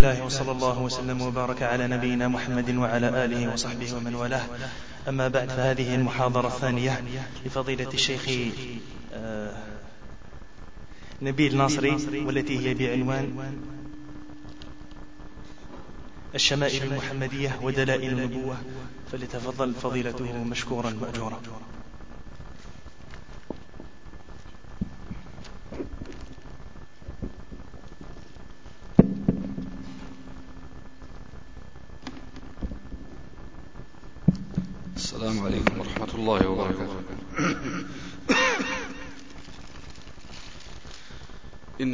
الله وصلى الله وسلم وبارك على نبينا محمد وعلى آله وصحبه ومن والاه. أما بعد فهذه المحاضرة الثانية لفضيلة الشيخ آه، نبيل ناصري والتي هي بعنوان الشمائل المحمدية ودلائل النبوة. فليتفضل فضيلته مشكورا مأجورا السلام عليكم ورحمة الله وبركاته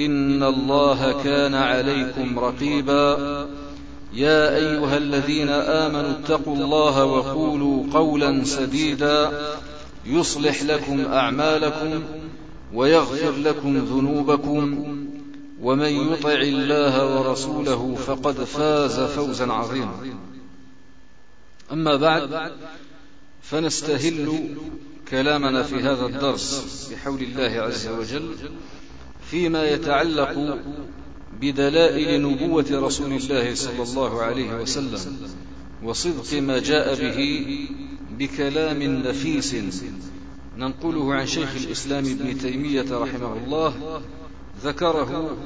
إن الله كان عليكم رقيبا. يا أيها الذين آمنوا اتقوا الله وقولوا قولا سديدا. يصلح لكم أعمالكم ويغفر لكم ذنوبكم. ومن يطع الله ورسوله فقد فاز فوزا عظيما. أما بعد فنستهل كلامنا في هذا الدرس بحول الله عز وجل فيما يتعلق بدلائل نبوة رسول الله صلى الله عليه وسلم وصدق ما جاء به بكلام نفيس ننقله عن شيخ الإسلام ابن تيمية رحمه الله ذكره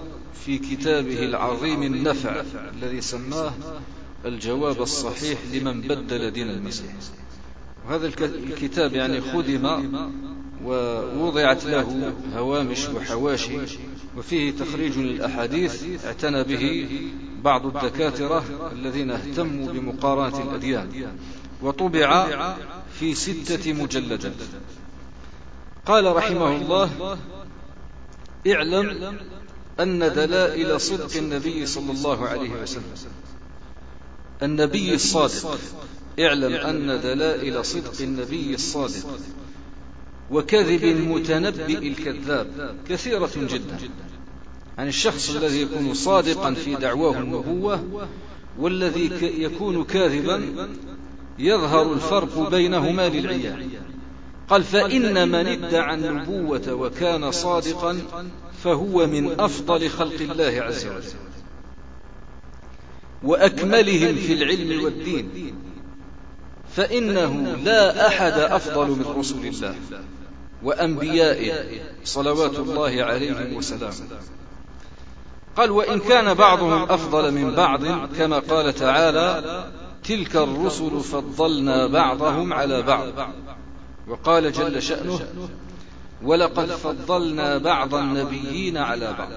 في كتابه العظيم النفع الذي سماه الجواب الصحيح لمن بدل دين المسيح. وهذا الكتاب يعني خدم ووضعت له هوامش وحواشي وفيه تخريج للأحاديث اعتنى به بعض الدكاترة الذين اهتموا بمقارنة الأديان وطبع في ستة مجلدات. قال رحمه الله اعلم أن دلائل صدق النبي صلى الله عليه وسلم النبي الصادق اعلم أن دلائل صدق النبي الصادق وكذب المتنبئ الكذاب كثيرة جدا. عن الشخص الذي يكون صادقا في دعواه النبوة والذي يكون كاذبا يظهر الفرق بينهما للعيان. قال فإن من ادعى النبوة وكان صادقا فهو من أفضل خلق الله عز وجل. وأكملهم في العلم والدين. فإنه لا أحد أفضل من رسل الله. وأنبيائه صلوات الله عليهم وسلام قال وإن كان بعضهم أفضل من بعض كما قال تعالى تلك الرسل فضلنا بعضهم على بعض وقال جل شأنه ولقد فضلنا بعض النبيين على بعض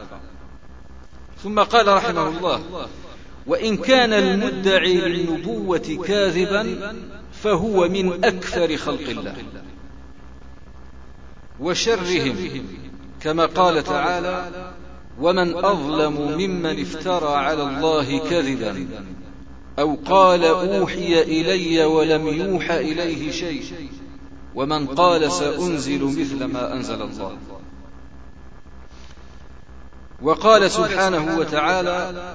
ثم قال رحمه الله وإن كان المدعي للنبوة كاذبا فهو من أكثر خلق الله وشرهم كما قال تعالى ومن أظلم ممن افترى على الله كذبا أو قال أوحي إلي ولم يوحى إليه شيء ومن قال سأنزل مثل ما أنزل الله. وقال سبحانه وتعالى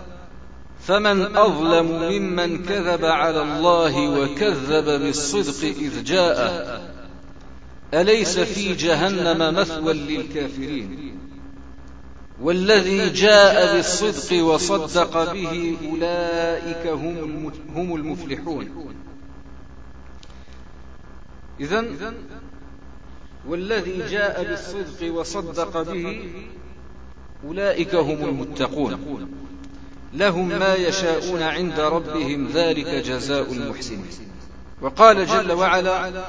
فمن أظلم ممن كذب على الله وكذب بالصدق إذ جاء أليس في جهنم مثوى للكافرين؟ والذي جاء بالصدق وصدق به أولئك هم المفلحون. إذا والذي جاء بالصدق وصدق به أولئك هم المتقون. لهم ما يشاءون عند ربهم ذلك جزاء المحسنين. وقال جل وعلا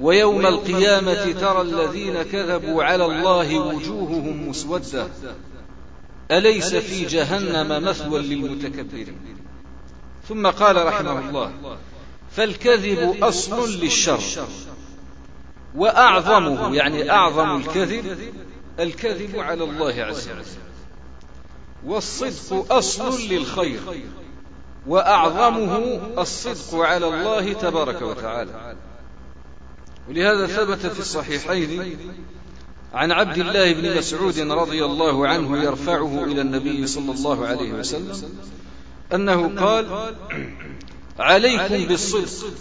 ويوم القيامة ترى الذين كذبوا على الله وجوههم مسودة. أليس في جهنم مثوى للمتكبرين؟ ثم قال رحمه الله فالكذب أصل للشر. وأعظمه يعني أعظم الكذب الكذب على الله عز وجل. والصدق أصل للخير. وأعظمه الصدق على الله تبارك وتعالى. ولهذا ثبت في الصحيحين عن عبد الله بن مسعود رضي الله عنه يرفعه إلى النبي صلى الله عليه وسلم أنه قال عليكم بالصدق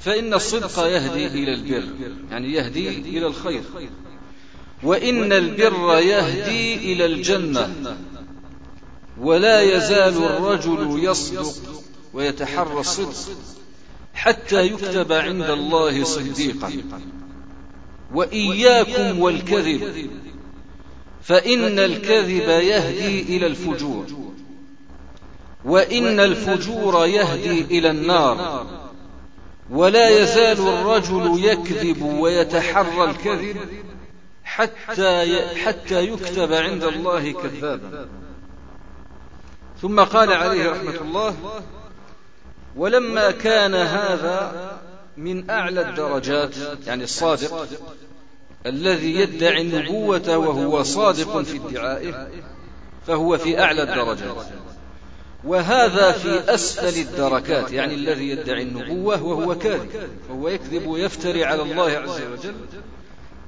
فإن الصدق يهدي إلى البر يعني يهدي إلى الخير وإن البر يهدي إلى الجنة ولا يزال الرجل يصدق ويتحرى الصدق. حتى يكتب عند الله صديقا. وإياكم والكذب. فإن الكذب يهدي إلى الفجور. وإن الفجور يهدي إلى النار. ولا يزال الرجل يكذب ويتحرى الكذب حتى حتى يكتب عند الله كذابا. ثم قال عليه رحمة الله ولما كان هذا من أعلى الدرجات يعني الصادق الذي يدعي النبوة وهو صادق في ادعائه فهو في أعلى الدرجات. وهذا في أسفل الدركات يعني الذي يدعي النبوة وهو كاذب وهو يكذب ويفتري على الله عز وجل.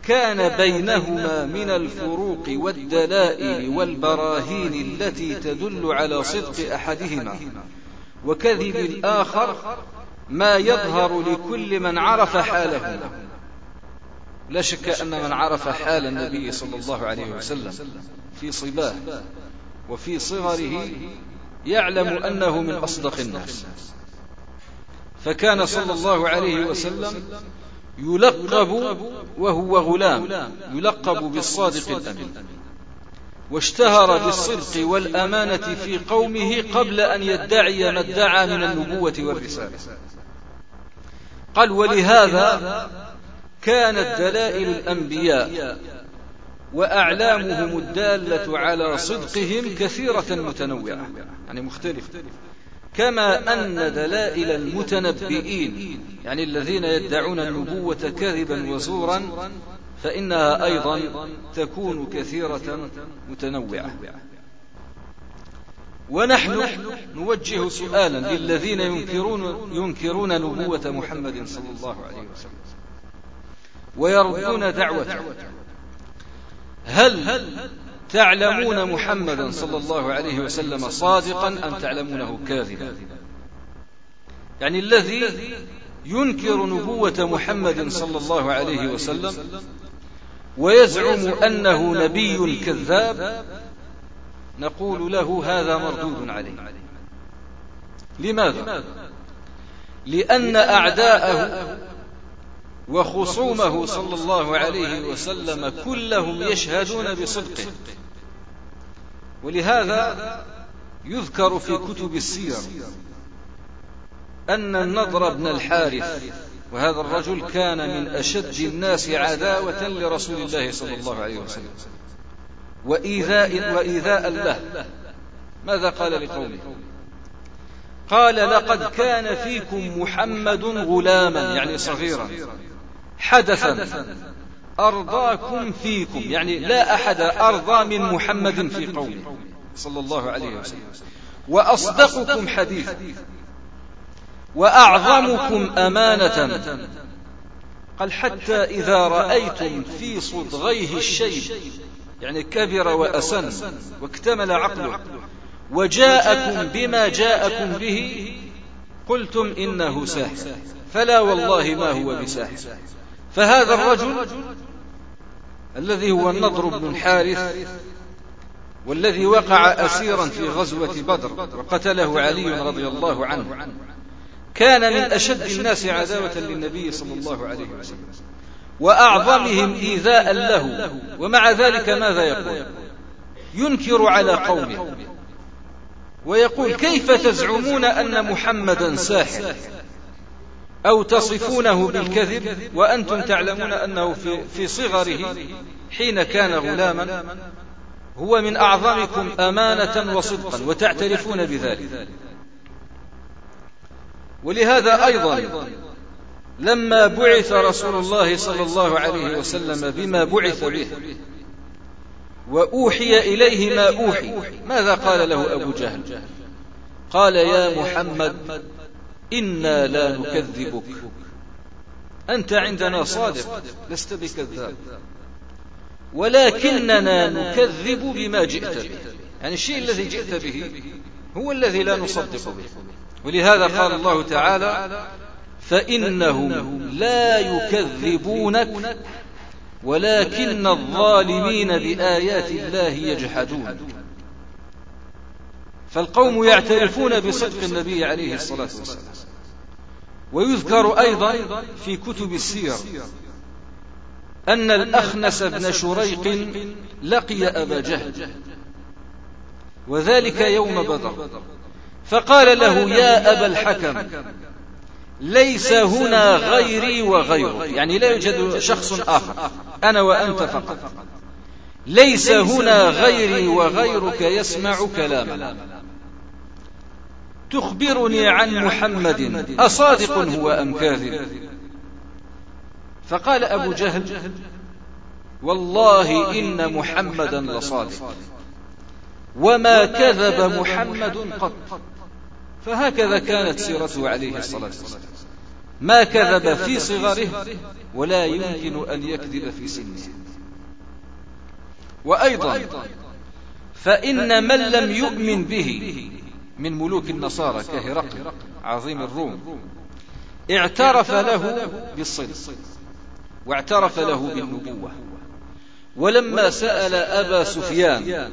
كان بينهما من الفروق والدلائل والبراهين التي تدل على صدق أحدهما. وكذب الآخر ما يظهر لكل من عرف حاله. لا شك أن من عرف حال النبي صلى الله عليه وسلم في صباه وفي صغره يعلم أنه من أصدق الناس. فكان صلى الله عليه وسلم يلقب وهو غلام يلقب بالصادق الأمين. واشتهر بالصدق والأمانة في قومه قبل أن يدعي ما ادعى من النبوة والرسالة. قال ولهذا كانت دلائل الأنبياء وأعلامهم الدالة على صدقهم كثيرة متنوعة. يعني مختلفة. كما أن دلائل المتنبئين يعني الذين يدعون النبوة كذبا وزورا فإنها أيضا تكون كثيرة متنوعة. ونحن نوجه سؤالا للذين ينكرون, ينكرون نبوة محمد صلى الله عليه وسلم. ويردون دعوته. هل تعلمون محمدا صلى الله عليه وسلم صادقا أم تعلمونه كاذبا؟ يعني الذي ينكر نبوة محمد صلى الله عليه وسلم ويزعم أنه نبي كذاب نقول له هذا مردود عليه. لماذا؟ لأن أعداءه وخصومه صلى الله عليه وسلم كلهم يشهدون بصدقه. ولهذا يذكر في كتب السير أن النضر بن الحارث وهذا الرجل كان من أشد الناس عداوة لرسول الله صلى الله عليه وسلم. وإيذاء, وإيذاء له. ماذا قال لقومه؟ قال لقد كان فيكم محمد غلاما يعني صغيرا. حدثا أرضاكم فيكم. يعني لا أحد أرضى من محمد في قومه صلى الله عليه وسلم. وأصدقكم حديثا. وأعظمكم أمانة. قال حتى إذا رأيتم في صدغيه الشيب. يعني كبر وأسن واكتمل عقله. وجاءكم بما جاءكم به قلتم إنه ساحر. فلا والله ما هو بساحر. فهذا الرجل الذي هو النضر بن الحارث والذي وقع أسيرا في غزوة بدر وقتله علي رضي الله عنه. كان من أشد الناس عداوة للنبي صلى الله عليه وسلم. وأعظمهم إيذاء له. ومع ذلك ماذا يقول؟ ينكر على قومه. ويقول كيف تزعمون أن محمدا ساحر؟ أو تصفونه بالكذب؟ وأنتم تعلمون أنه في, صغره حين كان غلاما هو من أعظمكم أمانة وصدقا. وتعترفون بذلك. ولهذا أيضا لما بعث رسول الله صلى الله عليه وسلم بما بعث به وأوحي إليه ما أوحي. ماذا قال له أبو جهل؟ قال يا محمد إنا لا نكذبك. أنت عندنا صادق لست بكذاب. ولكننا نكذب بما جئت به. يعني الشيء الذي جئت به هو الذي لا نصدق به. ولهذا قال الله تعالى فإنهم لا يكذبونك ولكن الظالمين بآيات الله يجحدون. فالقوم يعترفون بصدق النبي عليه الصلاة والسلام. ويذكر أيضا في كتب السير أن الأخنس بن شريق لقي أبا جهل. وذلك يوم بدر. فقال له يا أبا الحكم ليس هنا غيري وغيرك يعني لا يوجد شخص آخر. أنا وأنت فقط. ليس هنا غيري وغيرك يسمع كلامنا تخبرني عن محمد. أصادق هو أم كاذب؟ فقال أبو جهل والله إن محمدا لصادق. وما كذب محمد قط. فهكذا كانت سيرته عليه الصلاة والسلام. ما كذب في صغره ولا يمكن أن يكذب في سنه. وأيضا فإن من لم يؤمن به من ملوك النصارى كهرقل عظيم الروم اعترف له بالصدق واعترف له بالنبوة. ولما سأل أبا سفيان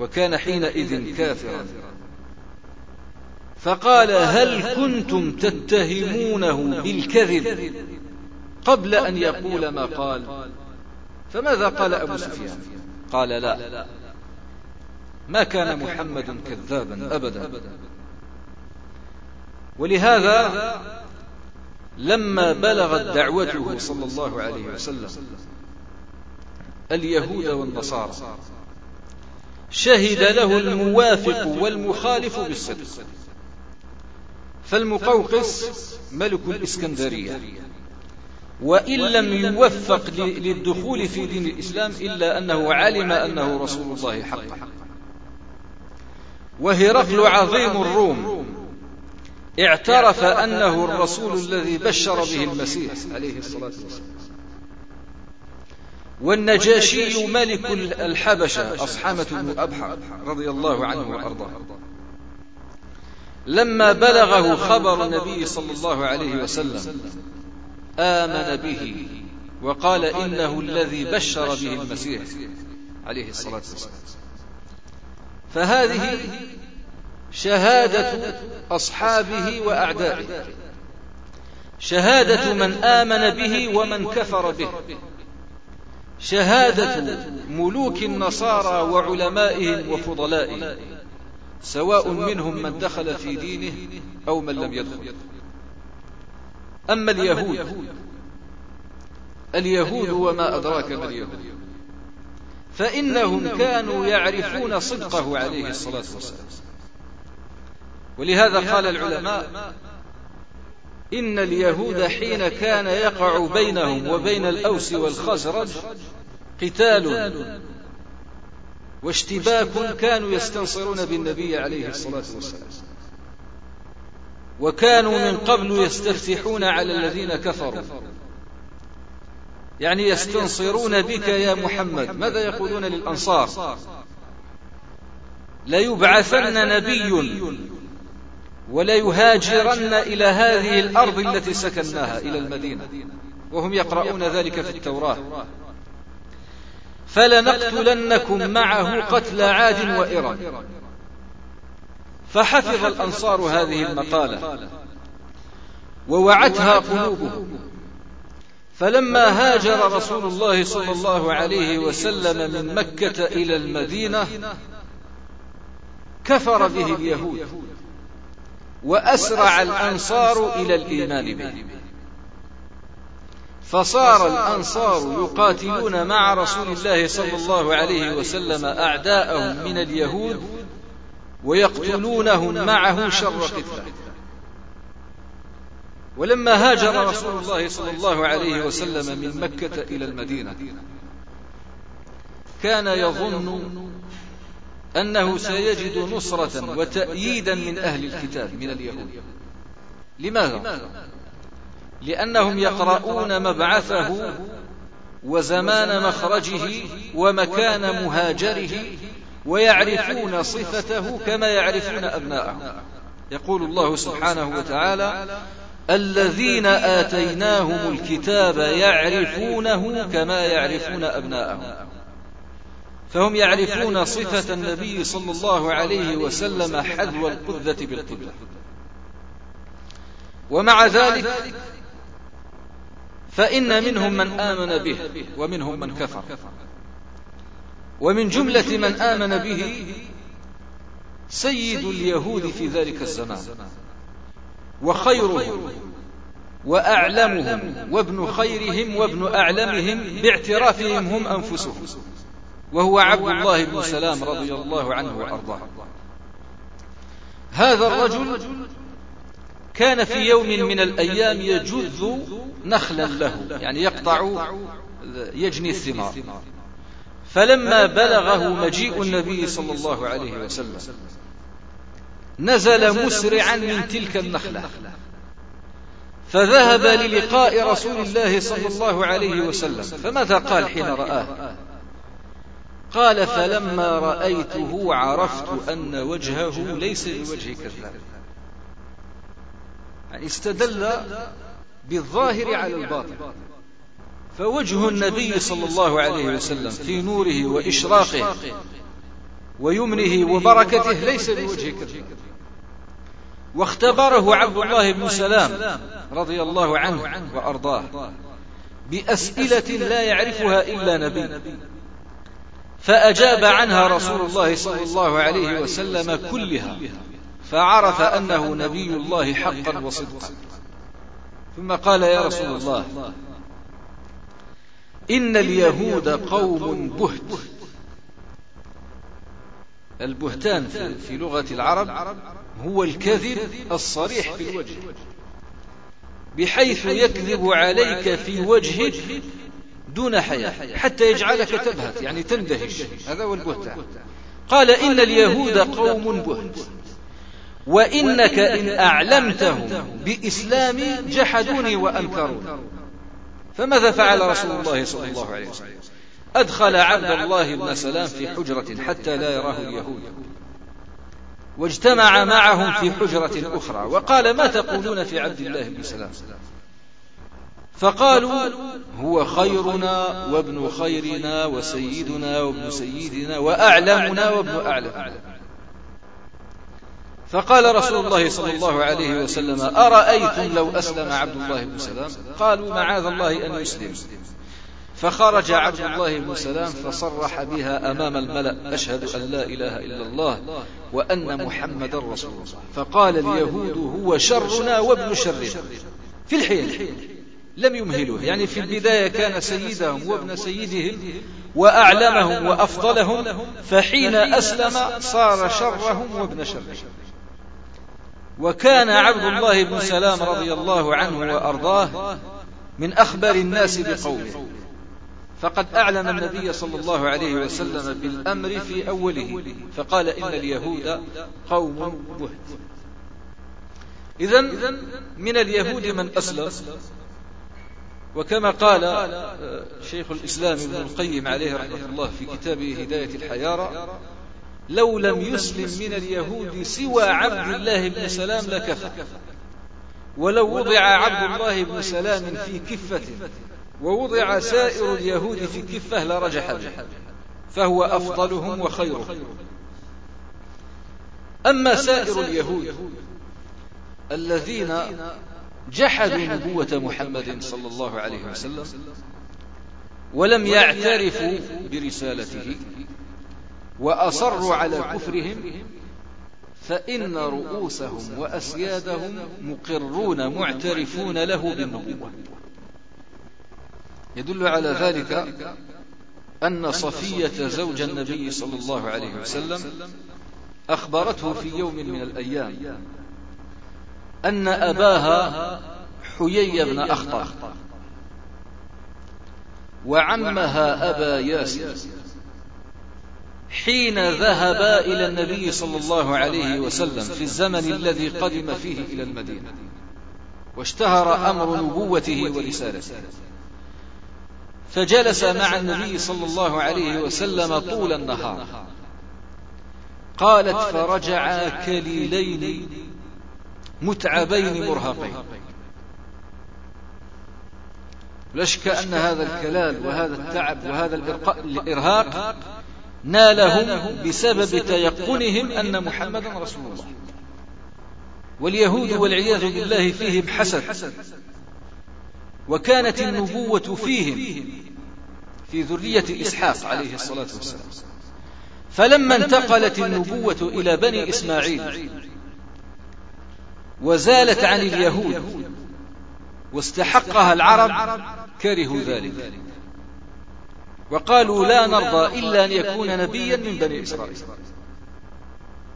وكان حينئذ كافرا. فقال هل كنتم تتهمونه بالكذب؟ قبل أن يقول ما قال. فماذا قال أبو سفيان؟ قال لا. ما كان محمد كذابا أبدا. ولهذا لما بلغت دعوته صلى الله عليه وسلم اليهود والنصارى. شهد له الموافق والمخالف بالصدق. فالمقوقس ملك الإسكندرية. وإن لم يوفق للدخول في دين الإسلام إلا أنه علم أنه رسول الله حقا. وهرقل عظيم الروم. اعترف أنه الرسول الذي بشر به المسيح. عليه الصلاة والسلام. والنجاشي ملك الحبشة أصحامة بن أبحر رضي الله عنه وأرضاه. لما بلغه خبر النبي صلى الله عليه وسلم. آمن به وقال إنه الذي بشر به المسيح. عليه الصلاة والسلام. فهذه شهادة أصحابه وأعدائه. شهادة من آمن به ومن كفر به. شهادة ملوك النصارى وعلمائهم وفضلائهم. سواء منهم من دخل في دينه أو من لم يدخل. أما اليهود اليهود. وما أدراك ما اليهود. فإنهم كانوا يعرفون صدقه عليه الصلاة والسلام. ولهذا قال العلماء إن اليهود حين كان يقع بينهم وبين الأوس والخزرج قتال. واشتباك كانوا يستنصرون بالنبي عليه الصلاة والسلام. وكانوا من قبل يستفتحون على الذين كفروا. يعني يستنصرون بك يا محمد. ماذا يقولون للأنصار؟ ليبعثن نبي وليهاجرن إلى هذه الأرض التي سكناها إلى المدينة. وهم يقرؤون ذلك في التوراة. فلنقتلنكم معه قتل عاد وإرم. فحفظ الأنصار هذه المقالة ووعتها قلوبهم. فلما هاجر رسول الله صلى الله عليه وسلم من مكة إلى المدينة كفر به اليهود وأسرع الأنصار إلى الإيمان به. فصار الأنصار يقاتلون مع رسول الله صلى الله عليه وسلم أعداءهم من اليهود ويقتلونهم معه شر قتله ولما هاجر رسول الله صلى الله عليه وسلم من مكة إلى المدينة. كان يظن أنه سيجد نصرة وتأييدا من أهل الكتاب من اليهود. لماذا؟ لأنهم يقرؤون مبعثه وزمان مخرجه ومكان مهاجره ويعرفون صفته كما يعرفون أبناءه. يقول الله سبحانه وتعالى الذين آتيناهم الكتاب يعرفونه كما يعرفون أبناءهم فهم يعرفون صفة النبي صلى الله عليه وسلم حذو القذة بالقذة ومع ذلك فإن منهم من آمن به ومنهم من كفر. ومن جملة من آمن به سيد اليهود في ذلك الزمان وخيرهم وأعلمهم وابن خيرهم وابن أعلمهم باعترافهم هم أنفسهم. وهو عبد الله بن سلام رضي الله عنه وأرضاه. هذا الرجل كان في يوم من الأيام يجذ نخلا له يعني يقطع يجني الثمار. فلما بلغه مجيء النبي صلى الله عليه وسلم. نزل مسرعا من تلك النخلة. فذهب للقاء رسول الله صلى الله عليه وسلم. فماذا قال حين رآه؟ قال فلما رأيته عرفت أن وجهه ليس بوجه كذاب. يعني استدل بالظاهر على الباطن. فوجه النبي صلى الله عليه وسلم في نوره وإشراقه ويمنه وبركته ليس بوجه كذاب واختبره عبد الله بن سلام رضي الله عنه وأرضاه بأسئلة لا يعرفها إلا نبي. فأجاب عنها رسول الله صلى الله عليه وسلم كلها. فعرف أنه نبي الله حقا وصدقا. ثم قال يا رسول الله إن اليهود قوم بهت. البهتان في لغة العرب هو الكذب الصريح في الوجه بحيث يكذب عليك في وجهك دون حياة حتى يجعلك تبهت يعني تندهش. هذا هو البهتان. قال إن اليهود قوم بهت. وإنك إن أعلمتهم بإسلامي جحدوني وأنكروني فماذا فعل رسول الله صلى الله عليه وسلم؟ أدخل عبد الله بن سلام في حجرة حتى لا يراه اليهود. واجتمع معهم في حجرة أخرى. وقال ما تقولون في عبد الله بن سلام؟ فقالوا هو خيرنا وابن خيرنا وسيدنا وابن سيدنا وأعلمنا وابن أعلم. فقال رسول الله صلى الله عليه وسلم أرأيتم لو أسلم عبد الله بن سلام؟ قالوا معاذ الله أن يسلم. فخرج عبد الله بن سلام فصرح بها أمام الملأ أشهد أن لا إله إلا الله وأن محمدا رسول الله. فقال اليهود هو شرنا وابن شرنا في الحين لم يمهلوه يعني في البداية كان سيدهم وابن سيدهم وأعلمهم وأفضلهم فحين أسلم صار شرهم وابن شرهم. وكان عبد الله بن سلام رضي الله عنه وأرضاه من أخبر الناس بقوله. فقد أعلم النبي صلى الله عليه وسلم بالأمر في أوله. فقال إن اليهود قوم بهت. إذا من اليهود من أسلم. وكما قال شيخ الإسلام ابن القيم عليه رحمة الله في كتابه هداية الحيارى لو لم يسلم من اليهود سوى عبد الله بن سلام لكفى. ولو وضع عبد الله بن سلام في كفة ووضع سائر اليهود في كفة لرجح به فهو أفضلهم وخيرهم. أما سائر اليهود الذين جحدوا نبوة محمد صلى الله عليه وسلم ولم يعترفوا برسالته وأصروا على كفرهم فإن رؤوسهم وأسيادهم مقرون معترفون له بالنبوة. يدل على ذلك أن صفية زوج النبي صلى الله عليه وسلم أخبرته في يوم من الأيام أن أباها حيي بن أخطر وعمها أبا ياسر. حين ذهبا إلى النبي صلى الله عليه وسلم في الزمن الذي قدم فيه إلى المدينة. واشتهر أمر نبوته ورسالته. فجلس مع النبي صلى الله عليه وسلم طول النهار. قالت فرجعا كليلين متعبين مرهقين. لا شك أن هذا الكلال وهذا التعب وهذا الإرهاق نالهم بسبب تيقنهم أن محمدا رسول الله. واليهود والعياذ بالله فيهم حسد. وكانت النبوة فيهم في ذرية إسحاق عليه الصلاة والسلام. فلما انتقلت النبوة إلى بني إسماعيل. وزالت عن اليهود. واستحقها العرب. كرهوا ذلك. وقالوا لا نرضى إلا أن يكون نبيا من بني إسرائيل.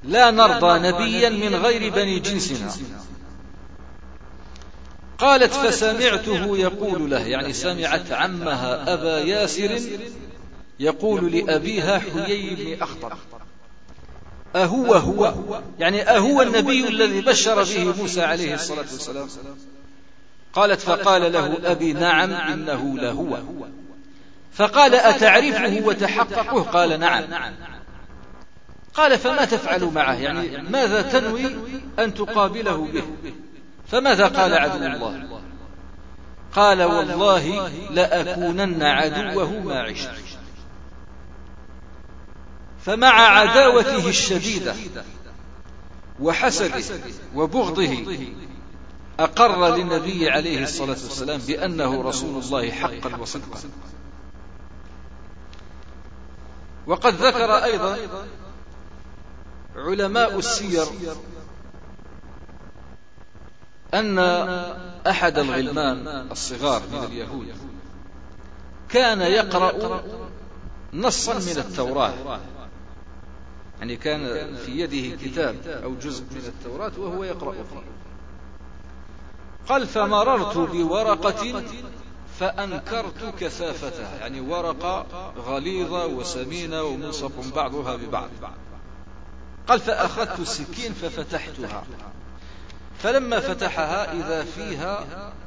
لا نرضى نبيا من غير بني جنسنا. قالت فسمعته يقول له يعني سمعت عمها أبا ياسر يقول لأبيها حيي بن أخطر أهو هو يعني أهو النبي الذي بشر به موسى عليه الصلاة والسلام. قالت فقال له أبي نعم إنه لهو. فقال أتعرفه وتحققه؟ قال نعم. قال فما تفعل معه؟ يعني ماذا تنوي أن تقابله به؟ فماذا قال عدو الله؟ قال والله لأكونن عدوه ما عشت. فمع عداوته الشديدة وحسده وبغضه أقر للنبي عليه الصلاة والسلام بأنه رسول الله حقا وصدقا. وقد ذكر أيضا علماء السير أن أحد الغلمان الصغار من اليهود كان يقرأ نصا من التوراة. يعني كان في يده كتاب أو جزء من التوراة وهو يقرأ قال فمررت بورقة فأنكرت كثافتها يعني ورقة غليظة وسمينة ومنصف بعضها ببعض. قال فأخذت السكين ففتحتها. فلما فتحها إذا فيها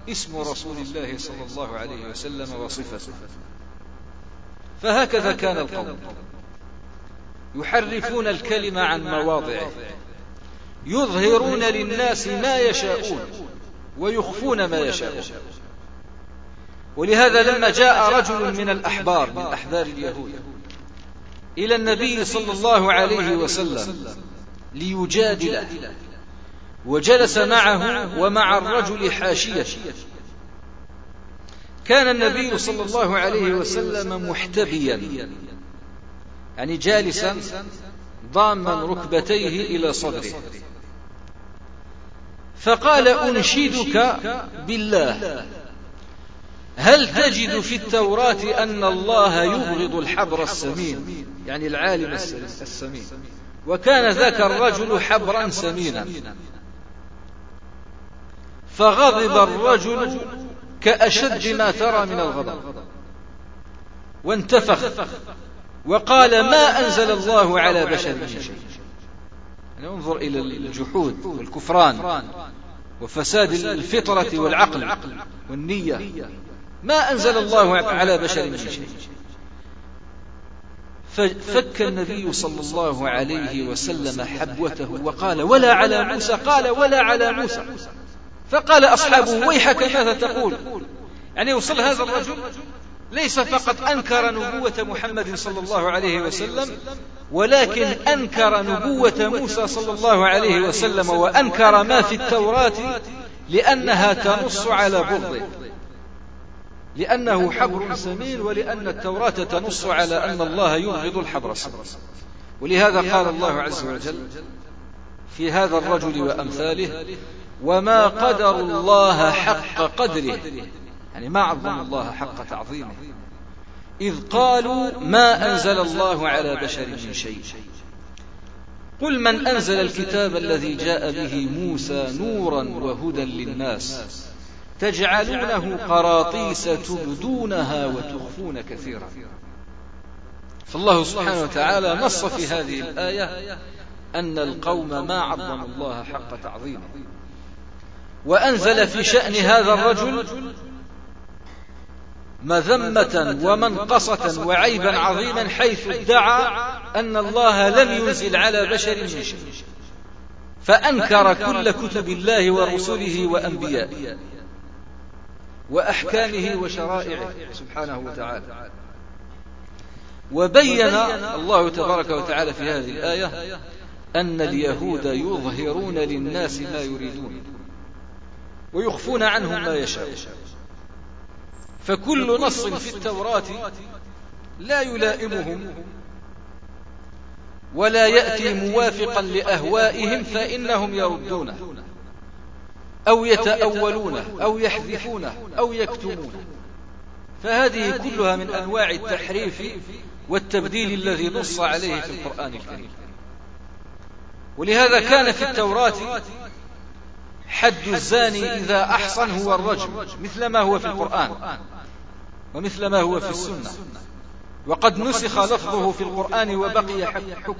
اسم رسول الله صلى الله عليه وسلم وصفته. فهكذا كان القوم يحرفون الكلمة عن مواضعه. يظهرون للناس ما يشاءون ويخفون ما يشاءون. ولهذا لما جاء رجل من الأحبار من أحبار اليهود إلى النبي صلى الله عليه وسلم ليجادله وجلس معه ومع الرجل حاشية. كان النبي صلى الله عليه وسلم محتبيا يعني جالسا ضاما ركبتيه إلى صدره. فقال أنشدك بالله. هل تجد في التوراة أن الله يبغض الحبر السمين؟ يعني العالم السمين. وكان ذاك الرجل حبرا سمينا. فغضب الرجل كأشد ما ترى من الغضب. وانتفخ. وقال ما أنزل الله على بشر من شيء. يعني انظر إلى الجحود والكفران وفساد الفطرة والعقل والنية. ما أنزل الله على بشر من شيء. ففك النبي صلى الله عليه وسلم حبوته وقال ولا على موسى قال ولا على موسى. فقال أصحابه ويحك ماذا تقول؟ يعني وصل هذا الرجل ليس فقط أنكر نبوة محمد صلى الله عليه وسلم ولكن أنكر نبوة موسى صلى الله عليه وسلم وأنكر ما في التوراة لأنها تنص على بغضه. لأنه حبر سمين ولأن التوراة تنص على أن الله يبغض الحبر السمين ولهذا قال الله عز وجل في هذا الرجل وأمثاله وما قدر الله حق قدره. يعني ما عظم الله حق تعظيمه. إذ قالوا ما أنزل الله على بشر من شيء. قل من أنزل الكتاب الذي جاء به موسى نورا وهدى للناس. تجعلونه قراطيس تبدونها وتخفون كثيرا. فالله سبحانه وتعالى نص في هذه الآية أن القوم ما عظموا الله حق تعظيمه. وأنزل في شأن هذا الرجل مذمة ومنقصة وعيبا عظيما حيث ادعى أن الله لم ينزل على بشر من شيء. فأنكر كل كتب الله ورسله وأنبيائه وأحكامه وشرائعه. سبحانه وتعالى. وبين الله تبارك وتعالى في هذه الآية أن اليهود يظهرون للناس ما يريدون. ويخفون عنهم ما يشاءون. فكل نص في التوراة لا يلائمهم ولا يأتي موافقا لأهوائهم فإنهم يردونه. أو يتأولونه أو يحذفونه أو يكتمونه فهذه كلها من أنواع التحريف والتبديل الذي نص عليه في القرآن الكريم. ولهذا كان في التوراة حد الزاني إذا أحصن هو الرجم مثل ما هو في القرآن. ومثل ما هو في السنة. وقد نسخ لفظه في القرآن وبقي حكمه.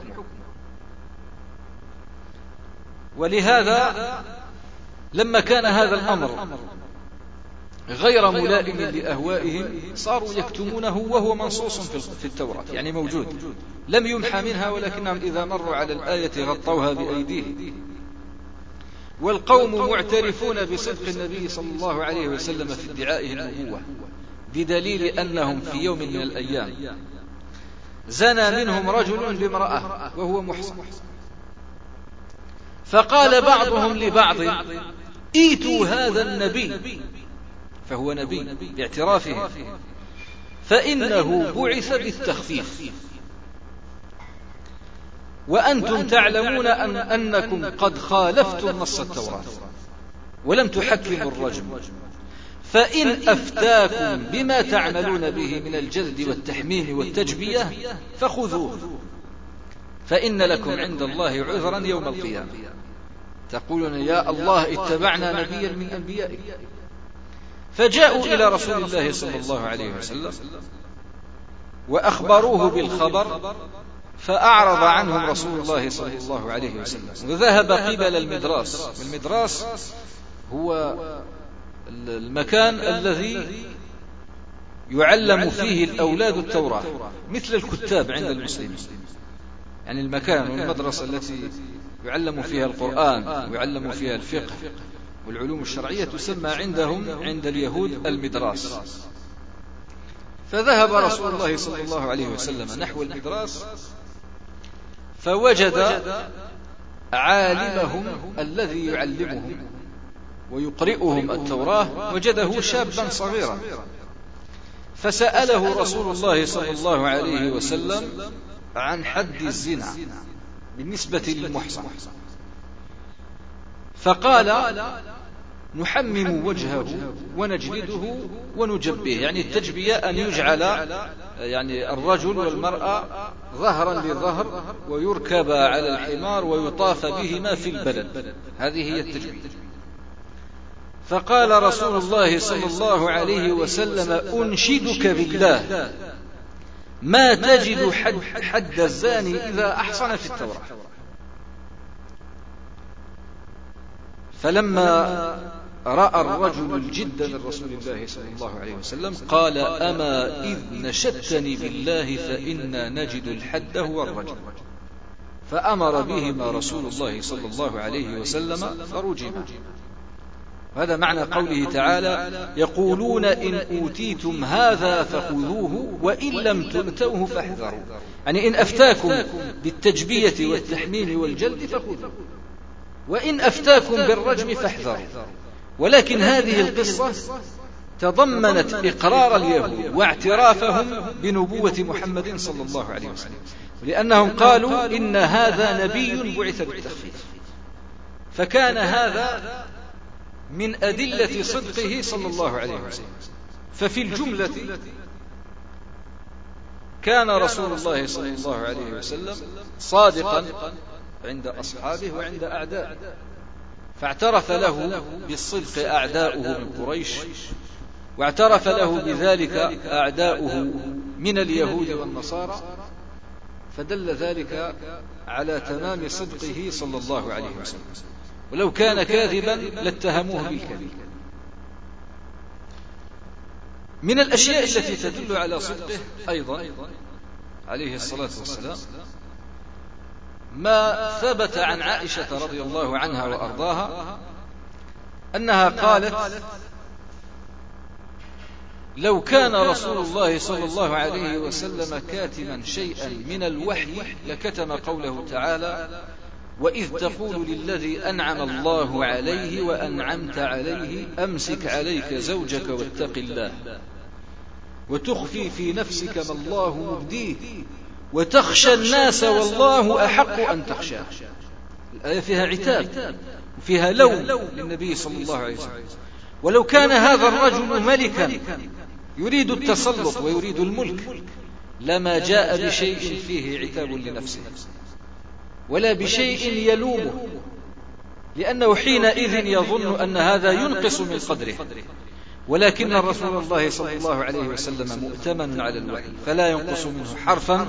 ولهذا لما كان هذا الأمر غير ملائم لأهوائهم صاروا يكتمونه وهو منصوص في التوراة يعني موجود. لم يمحى منها ولكنهم إذا مروا على الآية غطوها بأيديهم. والقوم معترفون بصدق النبي صلى الله عليه وسلم في ادعائه النبوة بدليل أنهم في يوم من الأيام. زنى منهم رجل بامرأة وهو محصن. فقال بعضهم لبعض إيتوا هذا النبي. فهو نبي باعترافه. فإنه بعث بالتخفيف. وأنتم تعلمون أن أنكم قد خالفتم نص التوراة. ولم تحكموا الرجم. فإن أفتاكم بما تعملون به من الجلد والتحميم والتجبية فخذوه. فإن لكم عند الله عذرا يوم القيامة. تقولون يا الله اتبعنا نبيا من أنبيائك. فجاءوا إلى رسول الله صلى الله عليه وسلم وأخبروه بالخبر فأعرض عنهم رسول الله صلى الله عليه وسلم. وذهب قبل المدراس. والمدراس هو المكان الذي يعلم فيه الأولاد التوراة مثل الكتاب عند المسلمين. يعني المكان والمدرسة التي يعلم فيها القرآن ويعلم فيها الفقه. والعلوم الشرعية تسمى عندهم عند اليهود المدراس. فذهب رسول الله صلى الله عليه وسلم نحو المدراس فوجد عالمهم الذي يعلمهم ويقرئهم التوراة وجده شابا صغيرا. فسأله رسول الله صلى الله عليه وسلم عن حد الزنا. بالنسبة للمحصن. فقال نحمم وجهه ونجلده ونجبيه. يعني التجبية أن يجعل يعني الرجل والمرأة ظهرا لظهر ويركب على الحمار ويطاف بهما في البلد. هذه هي التجبية. فقال رسول الله صلى الله عليه وسلم أنشدك بالله. ما تجد حد, حد الزاني إذا أحصن في التوراة. فلما رأى الرجل الجد من رسول الله صلى الله عليه وسلم قال أما إذ نشدتني بالله فإنا نجد الحد هو الرجل. فأمر بهما رسول الله صلى الله عليه وسلم فرجما. هذا معنى قوله تعالى يقولون إن أوتيتم هذا فخذوه وإن لم تؤتوه فاحذروا. يعني إن أفتاكم بالتجبية والتحميم والجلد فخذوه. وإن أفتاكم بالرجم فاحذروا. ولكن هذه القصة تضمنت إقرار اليهود واعترافهم بنبوة محمد صلى الله عليه وسلم. لأنهم قالوا إن هذا نبي بعث بالتخفيف. فكان هذا من أدلة صدقه صلى الله عليه وسلم. ففي الجملة كان رسول الله صلى الله عليه وسلم صادقا عند أصحابه وعند أعدائه فاعترف له بالصدق أعداؤه من قريش واعترف له بذلك أعداؤه من اليهود والنصارى فدل ذلك على تمام صدقه صلى الله عليه وسلم. ولو كان كاذبا لاتهموه بالكذب. من الأشياء التي تدل على صدقه أيضا عليه الصلاة والسلام ما ثبت عن عائشة رضي الله عنها وأرضاها أنها قالت لو كان رسول الله صلى الله عليه وسلم كاتما شيئا من الوحي لكتم قوله تعالى وإذ تقول للذي أنعم الله عليه وأنعمت عليه أمسك عليك زوجك واتق الله. وتخفي في نفسك ما الله مبديه. وتخشى الناس والله أحق أن تخشاه الآية فيها عتاب. وفيها لوم للنبي صلى الله عليه وسلم. ولو كان هذا الرجل ملكا. يريد التسلط ويريد الملك. لما جاء بشيء فيه عتاب لنفسه. ولا بشيء يلومه لأنه حينئذ يظن أن هذا ينقص من قدره. ولكن رسول الله صلى الله عليه وسلم مؤتمن على الوحي فلا ينقص منه حرفا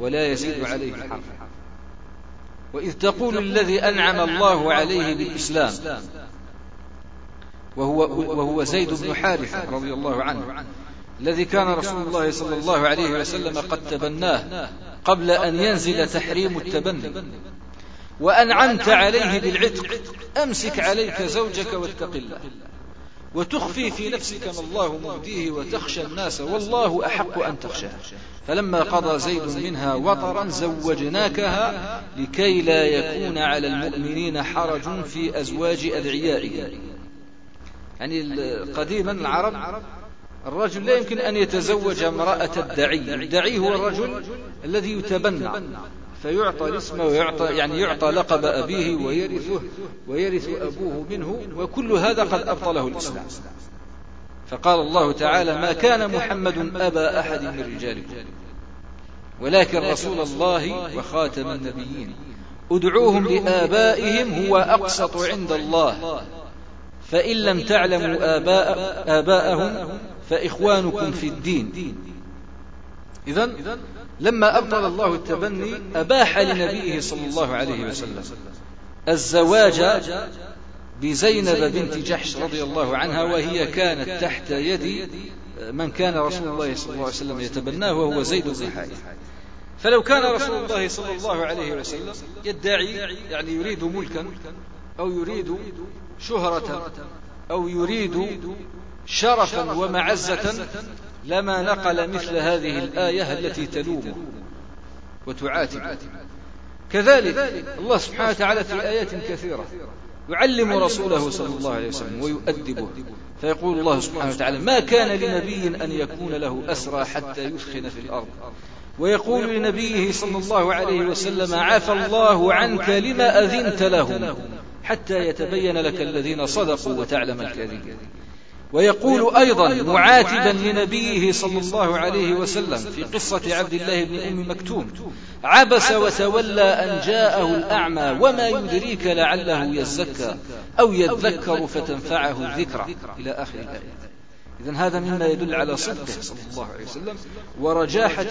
ولا يزيد عليه حرفا. وإذ تقول الذي أنعم الله عليه بالإسلام وهو, وهو زيد بن حارثة رضي الله عنه الذي كان رسول الله صلى الله عليه وسلم قد تبناه قبل أن ينزل تحريم التبني. وأنعمت عليه بالعتق. أمسك عليك زوجك واتق الله. وتخفي في نفسك ما الله مبديه وتخشى الناس والله أحق أن تخشاه. فلما قضى زيد منها وطرا زوجناكها لكي لا يكون على المؤمنين حرج في أزواج أدعيائهم. يعني قديما العرب الرجل لا يمكن أن يتزوج امرأة الدعي. الدعي هو الرجل الذي يتبنى. فيعطى الاسم ويعطى يعني يعطى لقب أبيه ويرثه ويرث أبوه منه وكل هذا قد أبطله الإسلام. فقال الله تعالى ما كان محمد أبا أحد من رجالكم. ولكن رسول الله وخاتم النبيين. ادعوهم لآبائهم هو أقسط عند الله. فإن لم تعلموا آباء آباءهم فإخوانكم في الدين. إذا لما أبطل الله التبني أباح لنبيه صلى الله عليه وسلم. الزواج بزينب بنت جحش رضي الله عنها وهي كانت تحت يد من كان رسول الله صلى الله عليه وسلم يتبناه وهو زيد بن حارثة. فلو كان رسول الله صلى الله عليه وسلم يدعي يعني يريد ملكا أو يريد شهرة أو يريد شرفا ومعزة لما نقل مثل هذه الآية التي تلومه وتعاتب كذلك الله سبحانه وتعالى في آيات كثيرة يعلم رسوله صلى الله عليه وسلم ويؤدبه. فيقول الله سبحانه وتعالى ما كان لنبي أن يكون له أسرى حتى يثخن في الأرض. ويقول لنبيه صلى الله عليه وسلم عفى الله عنك لما أذنت لهم حتى يتبين لك الذين صدقوا وتعلم الكاذبين ويقول أيضا معاتبا لنبيه صلى الله عليه وسلم في قصة عبد الله بن أم مكتوم. عبس وتولى أن جاءه الأعمى وما يدريك لعله يزكى أو يذكر فتنفعه الذكرى إلى آخر الآية. إذا هذا مما يدل على صدقه صلى الله عليه وسلم ورجاحة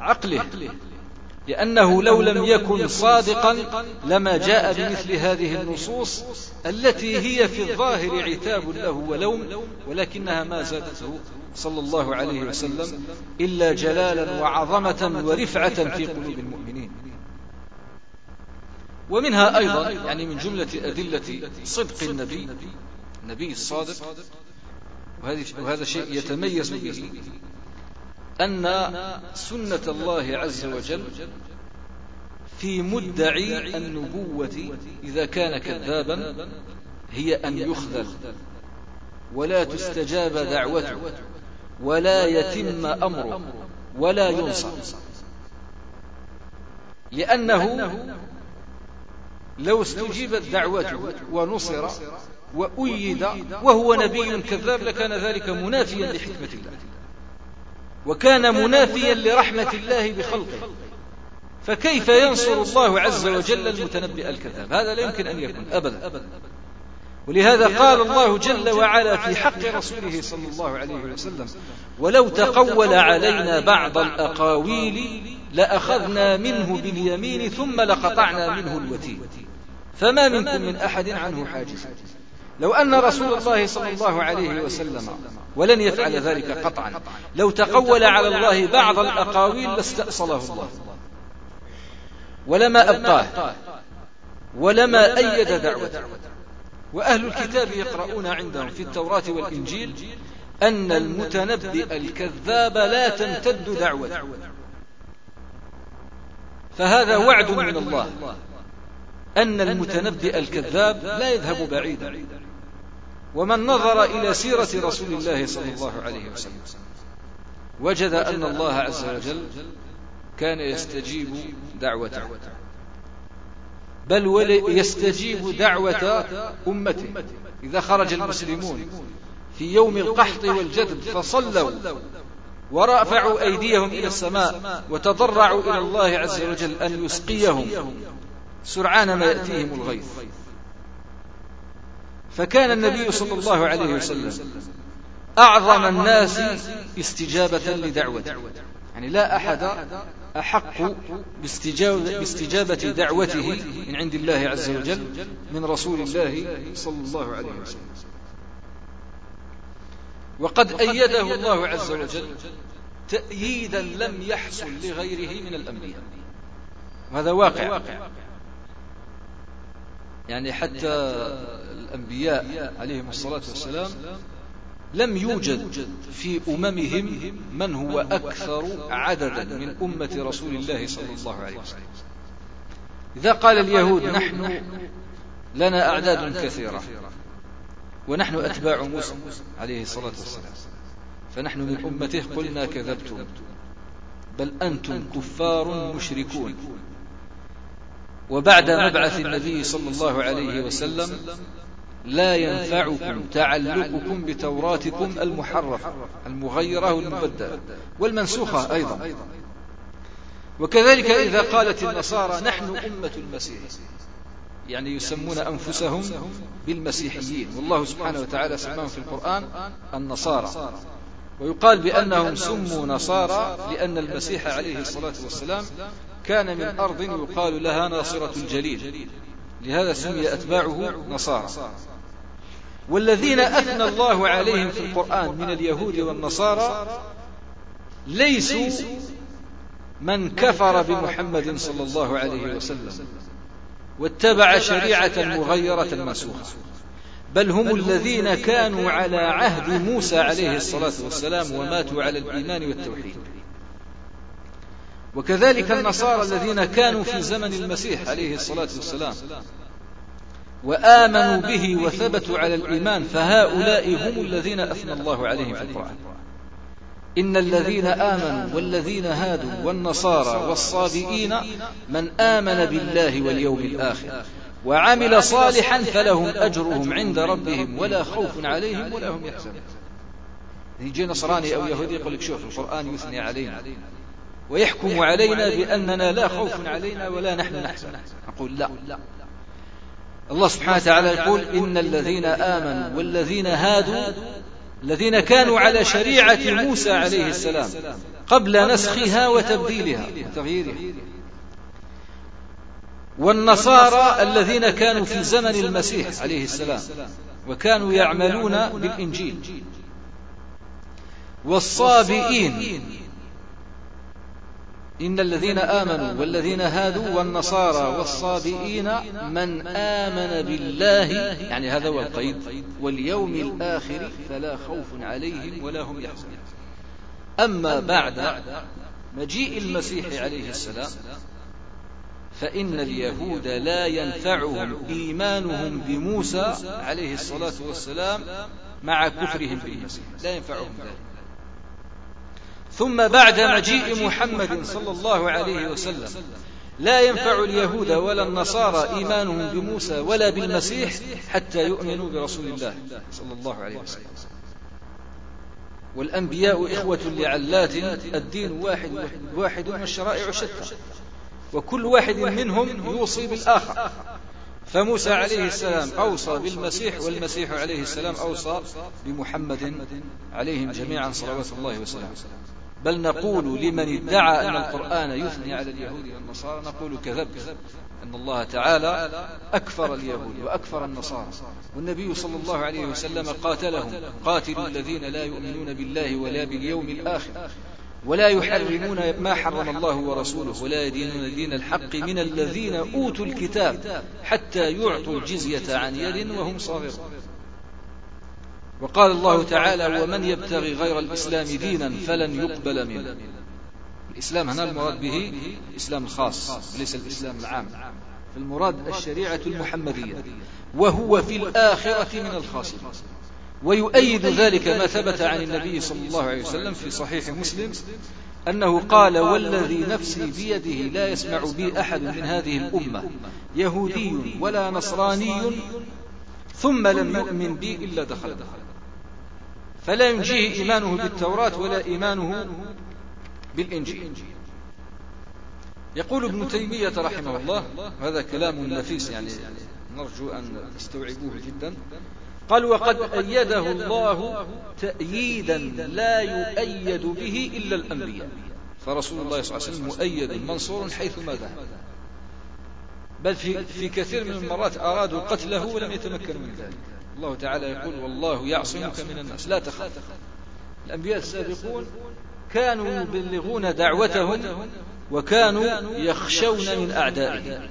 عقله. لأنه لو لم يكن صادقا لما جاء بمثل هذه النصوص التي هي في الظاهر عتاب له ولوم ولكنها ما زادته صلى الله عليه وسلم إلا جلالا وعظمة ورفعة في قلوب المؤمنين. ومنها أيضا يعني من جملة أدلة صدق النبي النبي الصادق وهذا شيء يتميز به. أن سنة الله عز وجل في مدعي النبوة إذا كان كذابا هي أن يخذل ولا تستجاب دعوته ولا يتم أمره ولا ينصر. لأنه لو استجيبت دعوته ونصر وأيد وهو نبي كذاب لكان ذلك منافيا لحكمة الله. وكان منافيا لرحمة الله بخلقه. فكيف ينصر الله عز وجل المتنبئ الكذاب؟ هذا لا يمكن أن يكون أبدا. ولهذا قال الله جل وعلا في حق رسوله صلى الله عليه وسلم ولو تقول علينا بعض الأقاويل لأخذنا منه باليمين ثم لقطعنا منه الوتين. فما منكم من أحد عنه حاجز. لو أن رسول الله صلى الله عليه وسلم ولن يفعل ذلك قطعا لو تقول على الله بعض الأقاويل لاستأصله الله. ولما أبقاه ولما أيد دعوته. وأهل الكتاب يقرؤون عندهم في التوراة والإنجيل أن المتنبئ الكذاب لا تمتد دعوته. فهذا وعد من الله. أن المتنبئ الكذاب لا يذهب بعيدا. ومن نظر إلى سيرة رسول الله صلى الله عليه وسلم وجد أن الله عز وجل كان يستجيب دعوته. بل يستجيب دعوة أمته. إذا خرج المسلمون في يوم القحط والجدب فصلوا ورفعوا أيديهم إلى السماء وتضرعوا إلى الله عز وجل أن يسقيهم. سرعان ما يأتيهم الغيث. فكان النبي صلى الله عليه وسلم أعظم الناس استجابة لدعوته. يعني لا أحد أحق باستجابة, باستجابة دعوته من عند الله عز وجل من رسول الله صلى الله عليه وسلم. وقد أيده الله عز وجل تأييدا لم يحصل لغيره من الأنبياء. وهذا واقع. يعني حتى الأنبياء عليهم الصلاة والسلام لم يوجد في أممهم من هو أكثر عددا من أمة رسول الله صلى الله عليه وسلم. إذا قال اليهود نحن لنا أعداد كثيرة ونحن أتباع موسى عليه الصلاة والسلام. فنحن من أمته قلنا كذبتم. بل أنتم كفار مشركون. وبعد مبعث النبي صلى الله عليه وسلم لا ينفعكم تعلقكم بتوراتكم المحرفة المغيرة والمبدلة والمنسوخة أيضا. وكذلك إذا قالت النصارى نحن أمة المسيح يعني يسمون أنفسهم بالمسيحيين. والله سبحانه وتعالى سماهم في القرآن النصارى. ويقال بأنهم سموا نصارى لأن المسيح عليه الصلاة والسلام كان من أرض يقال لها ناصرة الجليل لهذا سمي أتباعه نصارى. والذين أثنى الله عليهم في القرآن من اليهود والنصارى ليسوا من كفر بمحمد صلى الله عليه وسلم واتبع شريعة مغيرة منسوخة بل هم الذين كانوا على عهد موسى عليه الصلاة والسلام وماتوا على الإيمان والتوحيد. وكذلك النصارى الذين كانوا في زمن المسيح عليه الصلاة والسلام. وآمنوا به وثبتوا على الإيمان فهؤلاء هم الذين أثنى الله عليهم في القرآن. إن الذين آمنوا والذين هادوا والنصارى والصابئين من آمن بالله واليوم الآخر وعمل صالحا فلهم أجرهم عند ربهم ولا خوف عليهم ولا هم يحزنون. يجي نصراني أو يهودي يقول لك شوف القرآن يثني علينا. ويحكم علينا بأننا لا خوف علينا ولا نحن نحزن. نقول لا. الله سبحانه وتعالى يقول إن الذين آمنوا والذين هادوا الذين كانوا على شريعة موسى عليه السلام قبل نسخها وتبديلها وتغييرها والنصارى الذين كانوا في زمن المسيح عليه السلام. وكانوا يعملون بالإنجيل. والصابئين. إن الذين آمنوا والذين هادوا والنصارى والصابئين من آمن بالله يعني هذا هو القيد واليوم الآخر فلا خوف عليهم ولا هم يحزنون. أما بعد مجيء المسيح عليه السلام فإن اليهود لا ينفعهم إيمانهم بموسى عليه الصلاة والسلام مع كفرهم بالمسيح لا ينفعهم ذلك. ثم بعد مجيء محمد صلى الله عليه وسلم. لا ينفع اليهود ولا النصارى إيمانهم بموسى ولا بالمسيح حتى يؤمنوا برسول الله صلى الله عليه وسلم. والأنبياء إخوة لعلات الدين واحد واحد والشرائع شتى. وكل واحد منهم يوصي بالآخر. فموسى عليه السلام أوصى بالمسيح والمسيح عليه السلام أوصى بمحمد عليهم جميعا صلوات الله وسلامه. بل نقول لمن ادعى أن القرآن يثني على اليهود والنصارى نقول كذبت. أن الله تعالى أكفر اليهود وأكفر النصارى. والنبي صلى الله عليه وسلم قاتلهم. قاتلوا الذين لا يؤمنون بالله ولا باليوم الآخر. ولا يحرمون ما حرم الله ورسوله ولا يدينون دين الحق من الذين أوتوا الكتاب حتى يعطوا الجزية عن يد وهم صاغرون. وقال الله تعالى ومن يبتغي غير الإسلام دينا فلن يقبل منه. الإسلام هنا المراد به الإسلام الخاص وليس الإسلام العام. المراد الشريعة المحمدية وهو في الآخرة من الخاسرين. ويؤيد ذلك ما ثبت عن النبي صلى الله عليه وسلم في صحيح مسلم أنه قال والذي نفسي بيده لا يسمع بي أحد من هذه الأمة يهودي ولا نصراني ثم لم يؤمن بي إلا دخل فلا ينجيه إيمانه بالتوراة ولا إيمانه بالإنجيل. يقول ابن تيمية رحمه الله هذا كلام نفيس يعني نرجو أن تستوعبوه جدا. قال وقد أيده الله تأييدا لا يؤيد به إلا الأنبياء. فرسول الله صلى الله عليه وسلم مؤيد منصور حيثما ذهب. بل في, في كثير من المرات أرادوا قتله ولم يتمكنوا من ذلك. الله تعالى يقول والله يعصمك من الناس. لا تخاف الأنبياء السابقون كانوا يبلغون دعوتهم وكانوا يخشون من أعدائهم.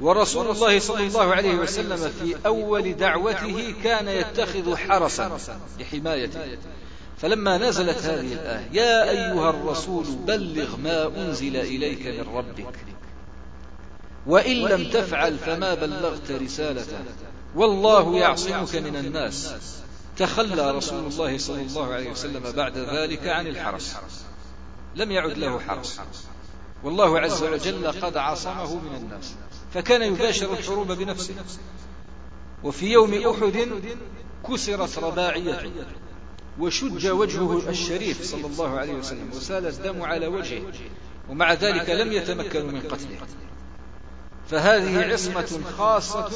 ورسول الله صلى الله عليه وسلم في أول دعوته كان يتخذ حرسا لحمايته فلما نزلت هذه الآية يا أيها الرسول بلغ ما أنزل إليك من ربك. وإن لم تفعل فما بلغت رسالته. والله يعصمك من الناس. تخلى رسول الله صلى الله عليه وسلم بعد ذلك عن الحرس. لم يعد له حرس. والله عز وجل قد عصمه من الناس. فكان يباشر الحروب بنفسه. وفي يوم أحد كسرت رباعيته وشج وجهه الشريف صلى الله عليه وسلم. وسال الدم على وجهه. ومع ذلك لم يتمكنوا من قتله. فهذه عصمة خاصة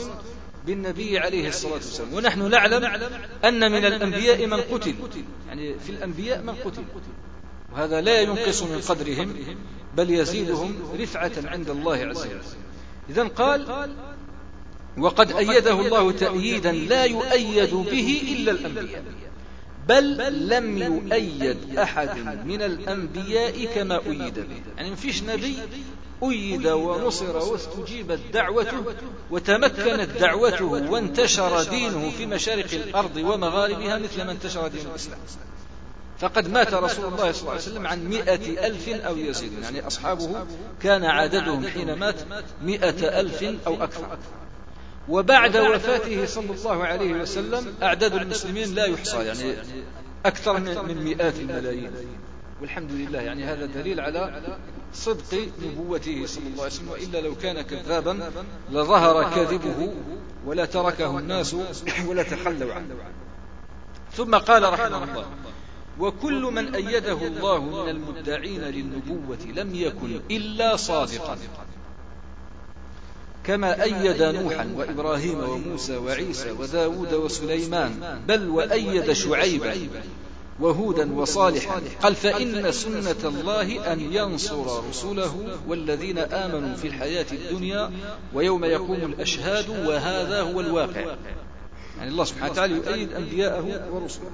بالنبي عليه الصلاة والسلام. ونحن نعلم أن من الأنبياء من قتل. يعني في الأنبياء من قتل. وهذا لا ينقص من قدرهم بل يزيدهم رفعة عند الله عز وجل. إذا قال وقد أيده الله تأييدا لا يؤيد به إلا الأنبياء. بل لم يؤيد أحد من الأنبياء كما أيد به. يعني ما فيش نبي أيد ونصر واستجيبت دعوته وتمكنت دعوته وانتشر دينه في مشارق الأرض ومغاربها مثل ما انتشر دين الإسلام. فقد مات رسول الله صلى الله عليه وسلم عن مئة ألف أو يزيد. يعني أصحابه كان عددهم حين مات مئة ألف أو أكثر. وبعد وفاته صلى الله عليه وسلم أعداد المسلمين لا يحصى يعني أكثر من مئات الملايين. والحمد لله يعني هذا دليل على صدق نبوته صلى الله عليه وسلم. وإلا لو كان كذابا لظهر كذبه ولا تركه الناس ولا تخلوا عنه. ثم قال رحمه الله وكل من أيده الله من المدعين للنبوة لم يكن إلا صادقا. كما أيد نوحا وإبراهيم وموسى وعيسى وداود وسليمان بل وأيد شعيبا وهودا وصالحا قال فإن سنة الله أن ينصر رسله والذين آمنوا في الحياة الدنيا ويوم يقوم الأشهاد وهذا هو الواقع. يعني الله سبحانه وتعالى يؤيد أنبياءه ورسله.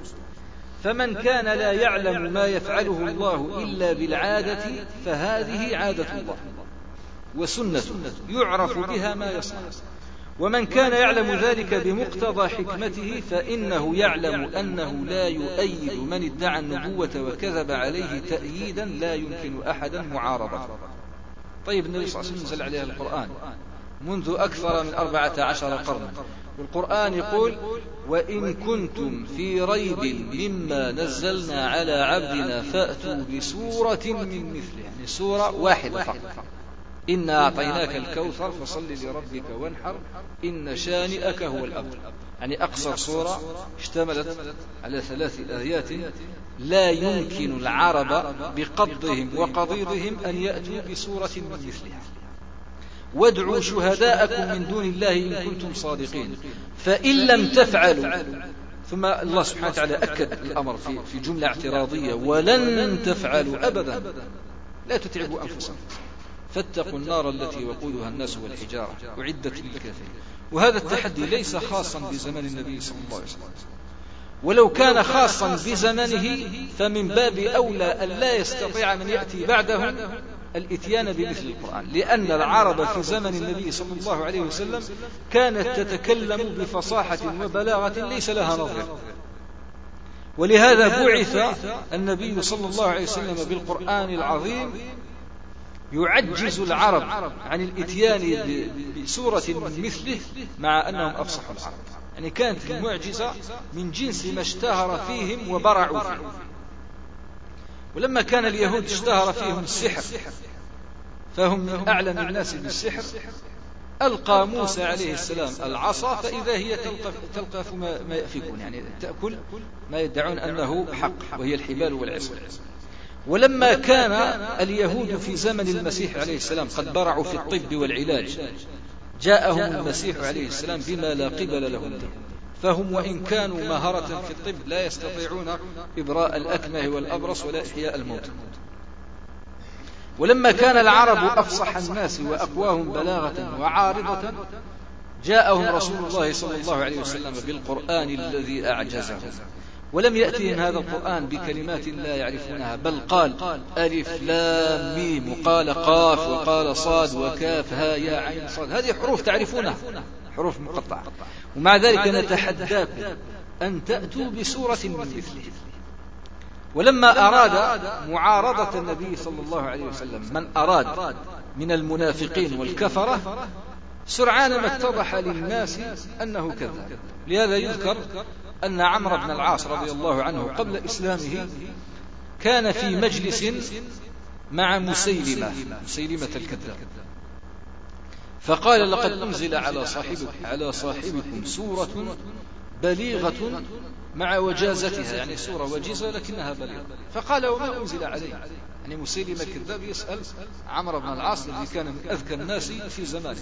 فمن كان لا يعلم ما يفعله الله إلا بالعادة فهذه عادة الله. وسنة يعرف بها ما يصنع ومن كان يعلم ذلك بمقتضى حكمته فإنه يعلم أنه لا يؤيد من ادعى النبوة وكذب عليه تأييدا لا يمكن أحدا معارضة. طيب النبي صلى الله عليه وسلم نزل عليه القرآن. منذ أكثر من أربعة عشر قرنا. والقرآن يقول وإن كنتم في ريب مما نزلنا على عبدنا فأتوا بسورة من مثله. يعني سورة واحدة. فقط. إنا أعطيناك الكوثر فصل لربك وانحر إن شانئك هو الأبتر. يعني أقصر صورة اشتملت على ثلاث آيات لا يمكن العرب بقضهم وقضيضهم أن يأتوا بصورة مثلها. وادعوا شهداءكم من دون الله إن كنتم صادقين. فإن لم تفعلوا ثم الله سبحانه وتعالى أكد الأمر في جملة اعتراضية ولن تفعلوا أبدا. لا تتعبوا أنفسكم. فاتقوا النار التي وقودها الناس والحجارة. أعدت للكافرين. وهذا التحدي ليس خاصا بزمن النبي صلى الله عليه وسلم. ولو كان خاصا بزمنه فمن باب أولى أن لا يستطيع من يأتي بعده الإتيان بمثل القرآن. لأن العرب في زمن النبي صلى الله عليه وسلم كانت تتكلم بفصاحة وبلاغة ليس لها نظير ولهذا بعث النبي صلى الله عليه وسلم بالقرآن العظيم يعجز العرب عن الإتيان بسورة من مثله مع أنهم أفصحوا العرب. يعني كانت المعجزة من جنس ما اشتهر فيهم وبرعوا فيه ولما كان اليهود اشتهر فيهم السحر فهم من أعلم الناس بالسحر ألقى موسى عليه السلام العصا فإذا هي تلقف ما يأفكون يعني تأكل ما يدعون أنه حق وهي الحبال والعصا ولما كان اليهود في زمن المسيح عليه السلام قد برعوا في الطب والعلاج جاءهم المسيح عليه السلام بما لا قبل لهم. به فهم وإن كانوا مهرة في الطب لا يستطيعون إبراء الأكمه والأبرص ولا إحياء الموتى ولما كان العرب أفصح الناس وأقواهم بلاغة وعارضة جاءهم رسول الله صلى الله عليه وسلم بالقرآن الذي أعجزهم ولم يأتهم هذا القرآن بكلمات لا يعرفونها. بل قال ألف لام ميم وقال قاف وقال صاد وكاف. ها يا عين صاد. هذه حروف تعرفونها. حروف مقطعة. ومع ذلك نتحداكم أن تأتوا بسورة من مثله ولما أراد معارضة النبي صلى الله عليه وسلم. من أراد من المنافقين والكفرة سرعان ما اتضح للناس أنه كذاب لهذا يذكر أن عمرو بن العاص رضي الله عنه قبل إسلامه كان في مجلس مع مسيلمة مسيلمة الكذاب. فقال لقد أنزل على صاحبك على صاحبكم سورة بليغة مع وجازتها يعني سورة وجيزة لكنها بليغة. فقال وما أنزل عليه؟ يعني مسيلمة الكذاب يسأل عمرو بن العاص الذي كان من أذكى الناس في زمانه.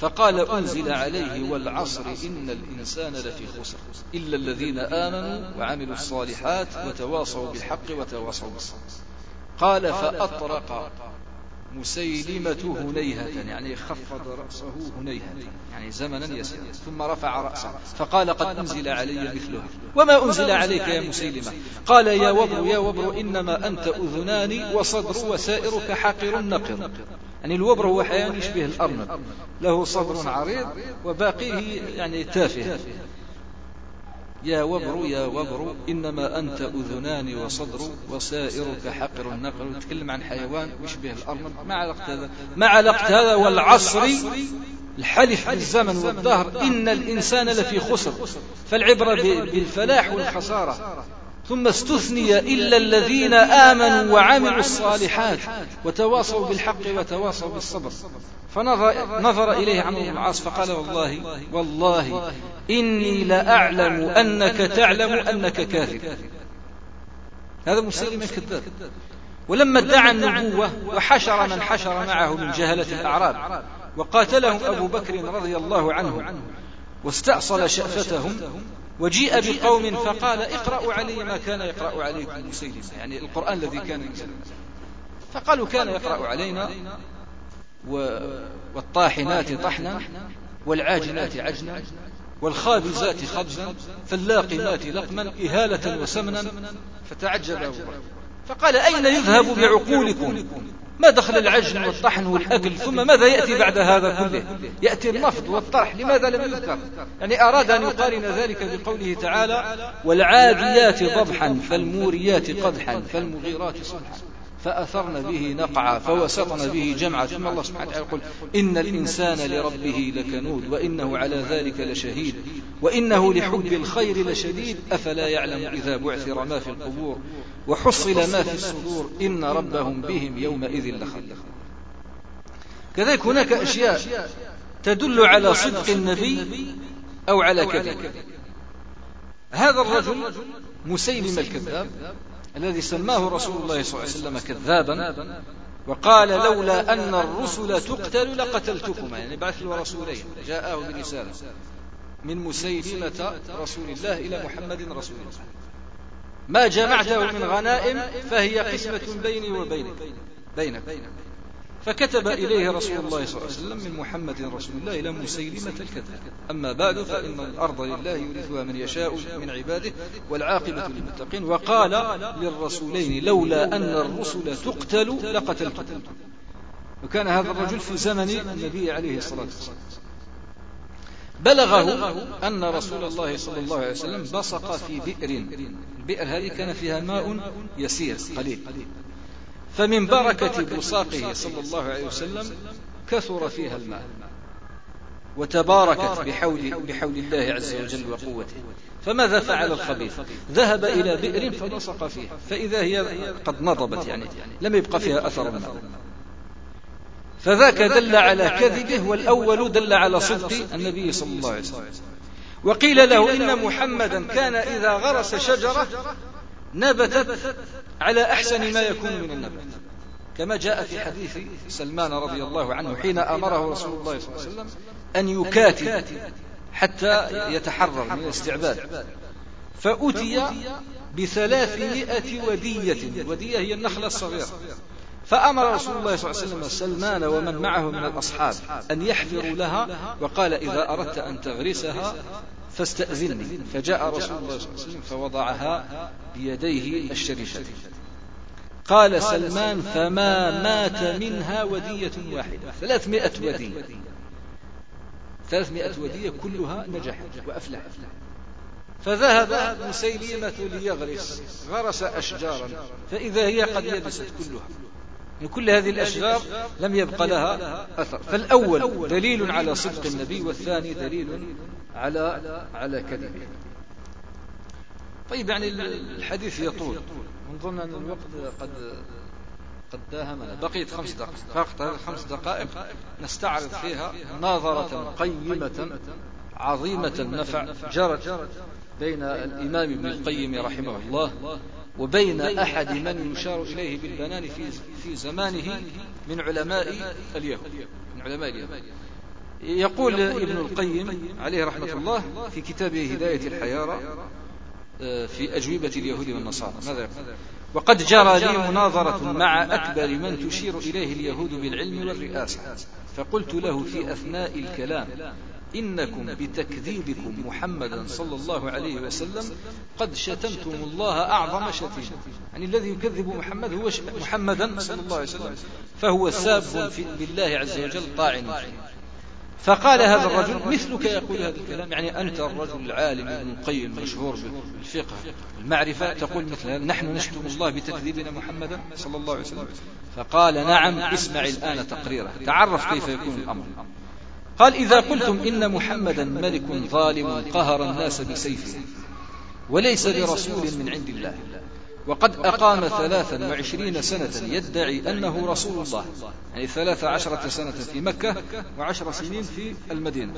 فقال أنزل عليه والعصر إن الإنسان لفي خسر إلا الذين آمنوا وعملوا الصالحات وتواصوا بالحق وتواصوا بالصبر. قال فأطرق مسيلمة هنيهة يعني خفض رأسه هنيهة يعني زمنا يسيرا ثم رفع رأسه فقال قد أنزل علي مثله. وما أنزل عليك يا مسيلمة؟ قال يا وبر يا وبر إنما أنت أذنان وصدر وسائرك حقر نقر يعني الوبر هو حيوان يشبه الأرنب. له صدر عريض وباقيه يعني تافه. يا وبر يا وبر إنما أنت أذنان وصدر وسائرك حقر النقر وتكلم عن حيوان يشبه الأرنب. ما علاقة هذا؟ ما علاقة هذا والعصر الحلف بالزمن والدهر. إن الإنسان لفي خسر. فالعبرة بالفلاح والخسارة. ثم استثني إلا الذين آمنوا وعملوا الصالحات وتواصوا بالحق وتواصوا بالصبر. فنظر نظر إليه عمرو بن العاص فقال والله والله إني لأعلم أنك تعلم أنك كاذب. هذا مسلم كذاب. ولما ادعى النبوة وحشر من حشر معه من جهلة الأعراب وقاتلهم أبو بكر رضي الله عنه واستأصل شأفتهم وجيء بقوم فقال اقرأوا علي ما كان يقرأ عليكم مسيلمة يعني القرآن الذي كان ينزل فقالوا كان يقرأ علينا والطاحنات طحنا والعاجنات عجنا والخابزات خبزا فاللاقمات لقما إهالة وسمنا فتعجب أبو بكر. فقال أين يذهب بعقولكم؟ ما دخل العجن والطحن والأكل ثم ماذا يأتي بعد هذا كله؟ يأتي النفض والطرح لماذا لم يذكر؟ يعني أراد أن يقارن ذلك بقوله تعالى والعاديات ضبحا فالموريات قدحا فالمغيرات صبحا. فأثرن به نقعا فوسطن به جمعا. ثم الله سبحانه وتعالى يقول إن الإنسان لربه لكنود وإنه على ذلك لشهيد. وإنه لحب الخير لشديد. أفلا يعلم إذا بعثر ما في القبور. وحصل ما في الصدور. إن ربهم بهم يومئذ لخبير كذلك هناك أشياء تدل على صدق النبي أو على كذب. هذا الرجل مسيلم الكذاب. الذي سماه رسول الله صلى الله عليه وسلم كذابا وقال لولا أن الرسل تقتل لقتلتكما. يعني بعث له رسولين جاءه برسالة من مسيلمة رسول الله إلى محمد رسول الله. ما جمعته من غنائم فهي قسمة بيني وبينك بينك. فكتب إليه رسول الله صلى الله عليه وسلم من محمد رسول الله إلى مسيلمة الكذاب أما بعد فإن الأرض لله يورثها من يشاء من عباده والعاقبة للمتقين. وقال للرسولين لولا أن الرسل تقتل لقتلتكم وكان هذا الرجل في زمن النبي عليه الصلاة والسلام. بلغه أن رسول الله صلى الله عليه وسلم بصق في بئر. البئر هذه كان فيها ماء يسير قليل. فمن بركة بصاقه صلى الله عليه وسلم كثر فيها الماء وتباركت بحول, بحول الله عز وجل وقوته. فماذا فعل الخبيث؟ ذهب إلى بئر فبصق فيها فإذا هي قد نضبت يعني لم يبقى فيها أثر الماء. فذاك دل على كذبه والأول دل على صدق النبي صلى الله عليه وسلم. وقيل له إن محمدا كان إذا غرس شجرة نبتت على أحسن ما يكون من النبات. كما جاء في حديث سلمان رضي الله عنه حين أمره رسول الله صلى الله عليه وسلم أن يكاتب حتى يتحرر من الاستعباد. فأتي بثلاثمائة ودية. ودية هي النخلة الصغيرة. فأمر رسول الله صلى الله عليه وسلم سلمان ومن معه من الأصحاب أن يحفروا لها وقال إذا أردت أن تغرسها فاستأذني. فجاء رسول الله صلى الله عليه وسلم فوضعها بيديه الشريفتين قال سلمان فما مات منها ودية واحدة. ثلاثمائة ودية. ثلاثمائة ودية كلها نجحت وأفلح فذهب مسيلمة ليغرس. غرس أشجارا. فإذا هي قد يبست كلها. من كل هذه الأشجار لم يبق لها أثر. فالأول دليل على صدق النبي والثاني دليل على على كذبه. طيب يعني الحديث يطول. ونظن أن الوقت قد قد داهمنا بقيت خمس دقائق. فقط هذه الخمس دقائق نستعرض فيها ناظرة قيمة عظيمة النفع جرت بين الإمام ابن القيم رحمه الله وبين أحد من يشار إليه بالبنان في في زمانه من علماء اليهود. من علماء اليهود. يقول ابن القيم عليه رحمة الله في كتابه هداية الحيارى في أجوبة اليهود والنصارى. ماذا يقول وقد جرى لي مناظرة مع أكبر من تشير إليه اليهود بالعلم والرئاسة. فقلت له في أثناء الكلام إنكم بتكذيبكم محمدا صلى الله عليه وسلم قد شتمتم الله أعظم شتيمة. يعني الذي يكذب محمد هو محمدا صلى الله عليه وسلم فهو ساب بالله عز وجل طاعن فيه فقال هذا الرجل مثلك يقول هذا الكلام. يعني أنت الرجل العالم ابن القيم المشهور بالفقه المعرفة تقول مثل هذا نحن نشتم الله بتكذيبنا محمدا صلى الله عليه وسلم. فقال نعم اسمع الآن تقريره تعرف كيف يكون الأمر. قال إذا قلتم إن محمدا ملك ظالم قهر الناس بسيفه وليس برسول من عند الله. وقد أقام ثلاثا وعشرين سنة يدعي أنه رسول الله يعني ثلاث عشرة سنة في مكة وعشر سنين في المدينة.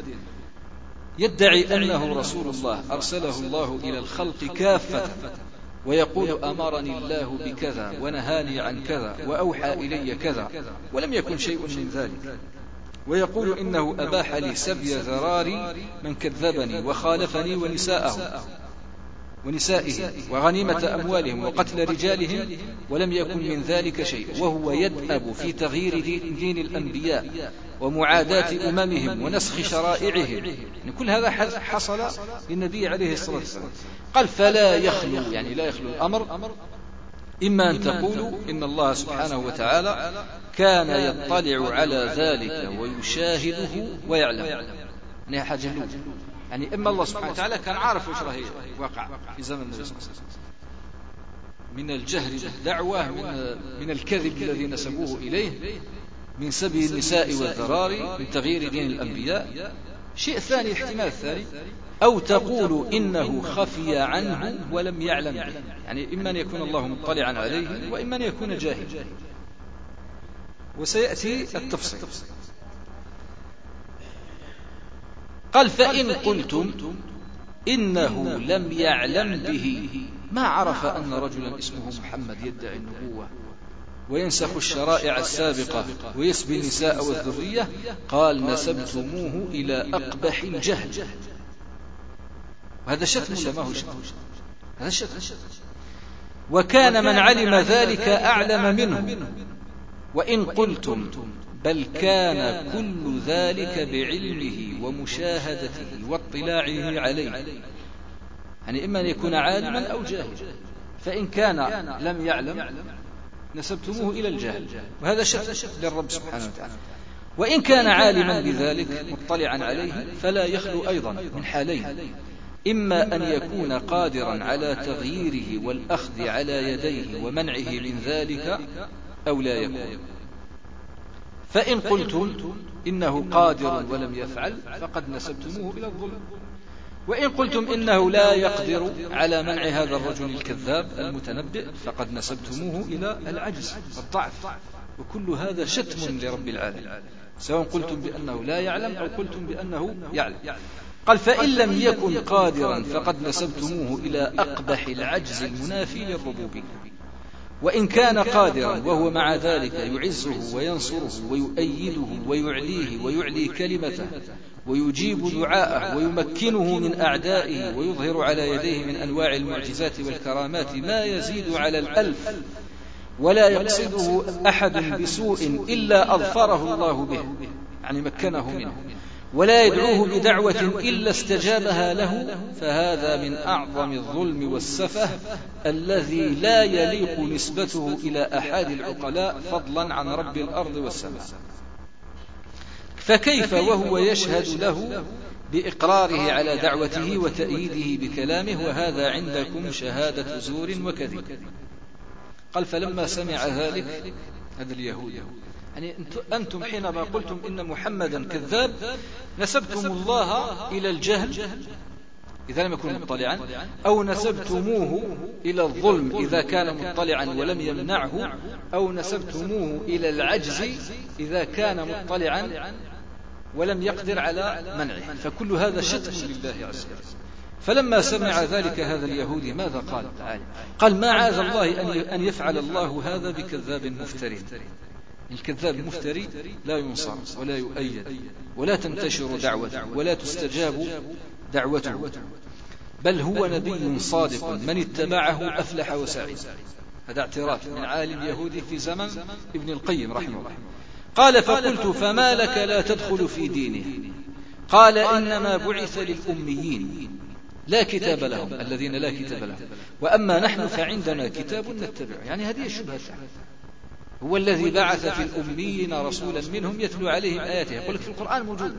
يدعي أنه رسول الله أرسله الله إلى الخلق كافة ويقول أمرني الله بكذا ونهاني عن كذا وأوحى إلي كذا ولم يكن شيء من ذلك. ويقول إنه أباح لي سبي ذراري من كذبني وخالفني ونساءه. ونسائه وغنيمة أموالهم وقتل رجالهم ولم يكن من ذلك شيء وهو يدأب في تغيير دين الأنبياء ومعاداة أممهم ونسخ شرائعهم. يعني كل هذا حصل للنبي عليه الصلاة والسلام. قال فلا يخلو يعني لا يخلو الأمر. إما أن تقولوا إن الله سبحانه وتعالى كان يطلع على ذلك ويشاهده ويعلم. يعني حاجة يعني إما الله سبحانه وتعالى كان عارف وش راه واقع في زمن النبي صلى الله عليه وسلم. من الجهل بالدعوة من, من الكذب الذي نسبوه إليه من سبي النساء والذراري من تغيير دين الأنبياء. شيء ثاني احتمال ثاني. أو تقول إنه خفي عنه ولم يعلم به. يعني إما أن يكون الله مطلعا عليه وإما أن يكون جاهلا. وسيأتي التفصيل. قال فإن قلتم إنه لم يعلم به. ما عرف أن رجلا اسمه محمد يدعي النبوة وينسخ الشرائع السابقة ويسبي النساء والذرية. قال نسبتموه إلى أقبح الجهل وهذا شتم ولا ما هو شتم؟ هذا شتم. وكان من علم ذلك أعلم منه. وإن قلتم بل كان كل ذلك بعلمه ومشاهدته واطلاعه عليه. يعني إما أن يكون عالما أو جاهلا. فإن كان لم يعلم نسبتموه إلى الجهل. وهذا شك للرب سبحانه وتعالى. وإن كان عالما بذلك مطلعا عليه فلا يخلو أيضا من حالين. إما أن يكون قادرا على تغييره والأخذ على يديه ومنعه من ذلك أو لا يكون. فإن قلتم إنه قادر ولم يفعل فقد نسبتموه إلى الظلم. وإن قلتم إنه لا يقدر على منع هذا الرجل الكذاب المتنبئ فقد نسبتموه إلى العجز والضعف. وكل هذا شتم لرب العالمين. سواء قلتم بأنه لا يعلم أو قلتم بأنه يعلم. قال فإن لم يكن قادرا فقد نسبتموه إلى أقبح العجز المنافي للربوبية. وإن كان قادرا وهو مع ذلك يعزه وينصره ويؤيده ويعليه ويعلي كلمته ويجيب دعاءه ويمكنه من أعدائه ويظهر على يديه من أنواع المعجزات والكرامات ما يزيد على الألف ولا يقصده أحد بسوء إلا أظفره الله به يعني مكنه منه. ولا يدعوه بدعوة إلا استجابها له فهذا من أعظم الظلم والسفه الذي لا يليق نسبته إلى أحد العقلاء فضلا عن رب الأرض والسماء. فكيف وهو يشهد له بإقراره على دعوته وتأييده بكلامه وهذا عندكم شهادة زور وكذب. قال فلما سمع ذلك هذا اليهود يعني أنتم حينما قلتم إن محمدا كذاب نسبتم الله إلى الجهل. إذا لم يكن مطلعا أو نسبتموه إلى الظلم إذا كان مطلعا ولم يمنعه أو نسبتموه إلى العجز إذا كان مطلعا ولم يقدر على منعه. فكل هذا شتم لله عز وجل. فلما سمع ذلك هذا اليهودي ماذا قال؟ قال ما عاذ الله أن يفعل الله هذا بكذاب مفتري الكذاب المفتري لا ينصر ولا يؤيد ولا تنتشر دعوته ولا تستجاب دعوته. بل هو نبي صادق من اتبعه أفلح وسعيد هذا اعتراف من عالم يهودي في زمن ابن القيم رحمه الله. قال فقلت فما لك لا تدخل في دينه قال إنما بعث للأميين. لا كتاب لهم الذين لا كتاب لهم. وأما نحن فعندنا كتاب نتبعه. يعني هذه الشبهة هو الذي بعث في الأميين رسولا منهم يتلو عليهم آياته. يقول لك في القرآن موجود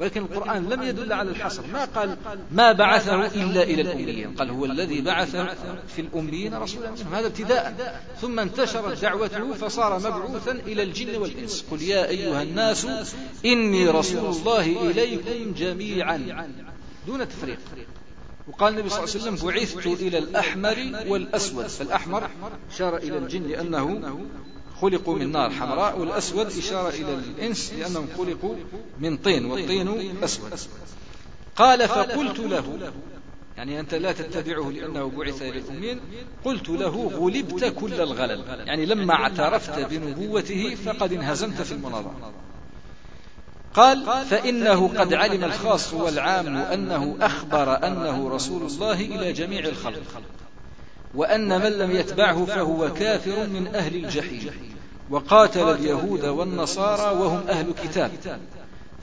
ولكن القرآن لم يدل على الحصر. ما قال ما بعثه إلا إلى الأميين؟ قال هو الذي بعث في الأميين رسولا منهم. هذا ابتداء. ثم انتشرت دعوته فصار مبعوثا إلى الجن والإنس. قل يا أيها الناس إني رسول الله إليكم جميعا. دون تفريق. وقال النبي صلى الله عليه وسلم بعثت إلى الأحمر والأسود. فالأحمر أشار إلى الجن لأنه خلقوا من نار حمراء والأسود إشارة إلى الإنس لأنهم خلقوا من طين والطين أسود. قال فقلت له يعني أنت لا تتبعه لأنه بعث إلى الأمين قلت له غلبت كل الغلل. يعني لما اعترفت بنبوته فقد انهزمت في المناظرة. قال فإنه قد علم الخاص والعام أنه أخبر أنه رسول الله إلى جميع الخلق وأن من لم يتبعه فهو كافر من أهل الجحيم وقاتل اليهود والنصارى وهم أهل كتاب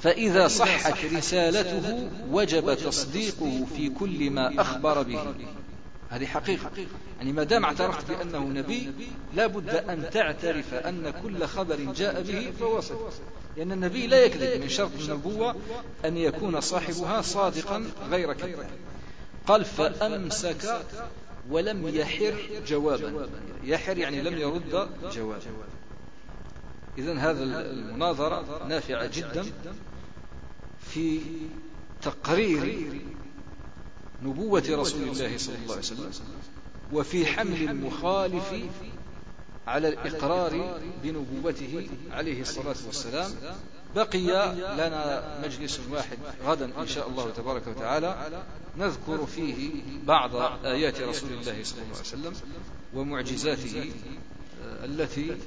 فإذا صحت رسالته وجب تصديقه في كل ما أخبر به. هذه حقيقة. يعني ما دام اعترفت بأنه نبي لا بد أن تعترف أن كل خبر جاء به فهو صدق. لأن النبي لا يكذب من شرط النبوة أن يكون صاحبها صادقا غير كذاب. قال فأمسك ولم يحر جوابا. يحر يعني لم يرد جوابا. إذا هذا المناظرة نافعة جدا في تقرير نبوة رسول الله صلى الله عليه وسلم وفي حمل المخالف على الإقرار بنبوته عليه الصلاة والسلام. بقي لنا مجلس واحد غدا إن شاء الله تبارك وتعالى نذكر فيه بعض آيات رسول الله صلى الله عليه وسلم ومعجزاته التي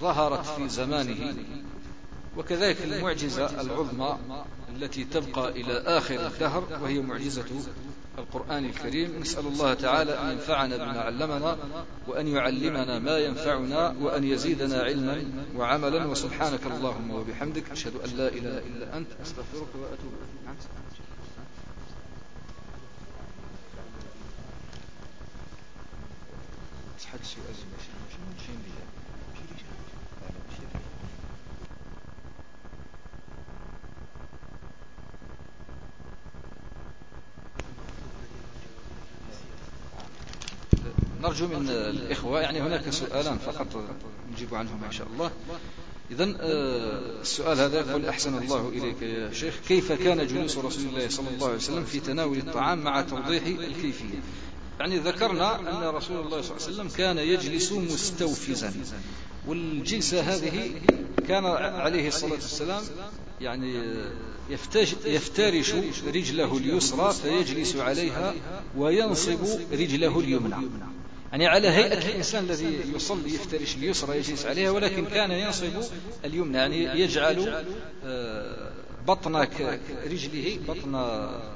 ظهرت في زمانه. وكذلك المعجزة العظمى التي تبقى إلى آخر الدهر وهي معجزة القرآن الكريم نسأل الله تعالى أن ينفعنا بما علمنا وأن يعلمنا ما ينفعنا وأن يزيدنا علما وعملا. وسبحانك اللهم وبحمدك أشهد أن لا إله إلا أنت أستغفرك وأتوب إليك. نرجو من الإخوة يعني هناك سؤالان فقط نجيب عنهما إن شاء الله. إذا آه، السؤال هذا يقول أحسن الله إليك يا شيخ. كيف كان جلوس رسول الله صلى الله عليه وسلم في تناول الطعام مع توضيح الكيفية؟ يعني ذكرنا أن رسول الله صلى الله عليه وسلم كان يجلس مستوفزا. والجلسة هذه كان عليه الصلاة والسلام يعني يفترش رجله اليسرى فيجلس عليها وينصب رجله اليمنى. يعني على هيئة الإنسان الذي يصلي يفترش اليسرى يجلس عليها ولكن كان ينصب اليمنى يعني يجعل آه، بطن رجله بطن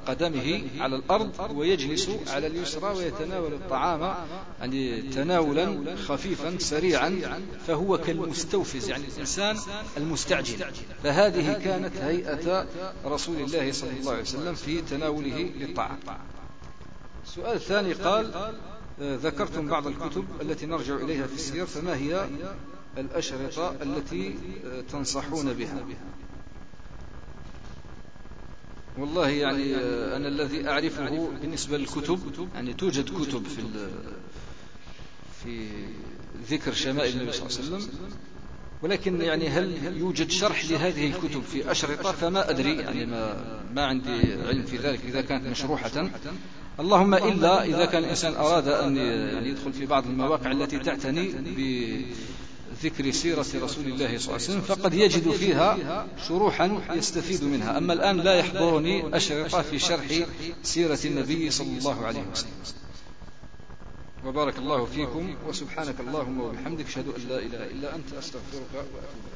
قدمه على الأرض ويجلس على اليسرى ويتناول الطعام يعني تناولا خفيفا سريعا فهو كالمستوفز يعني الإنسان المستعجل. فهذه كانت هيئة رسول الله صلى الله عليه وسلم في تناوله للطعام. السؤال الثاني قال ذكرتم بعض الكتب التي نرجع إليها في السير فما هي الأشرطة التي تنصحون بها؟ والله يعني أنا الذي أعرفه بالنسبة للكتب يعني توجد كتب في في ذكر شمائل النبي صلى الله عليه وسلم ولكن يعني هل يوجد شرح لهذه الكتب في أشرطة؟ فما أدري يعني ما, ما عندي علم في ذلك إذا كانت مشروحة. اللهم إلا إذا كان الإنسان أراد أن يدخل في بعض المواقع التي تعتني بذكر سيرة رسول الله صلى الله عليه وسلم. فقد يجد فيها شروحا يستفيد منها. أما الآن لا يحضرني أشرطة في شرح سيرة النبي صلى الله عليه وسلم. وبارك الله فيكم. وسبحانك اللهم وبحمدك أشهد أن لا إله إلا أنت أستغفرك وأتوب إليك.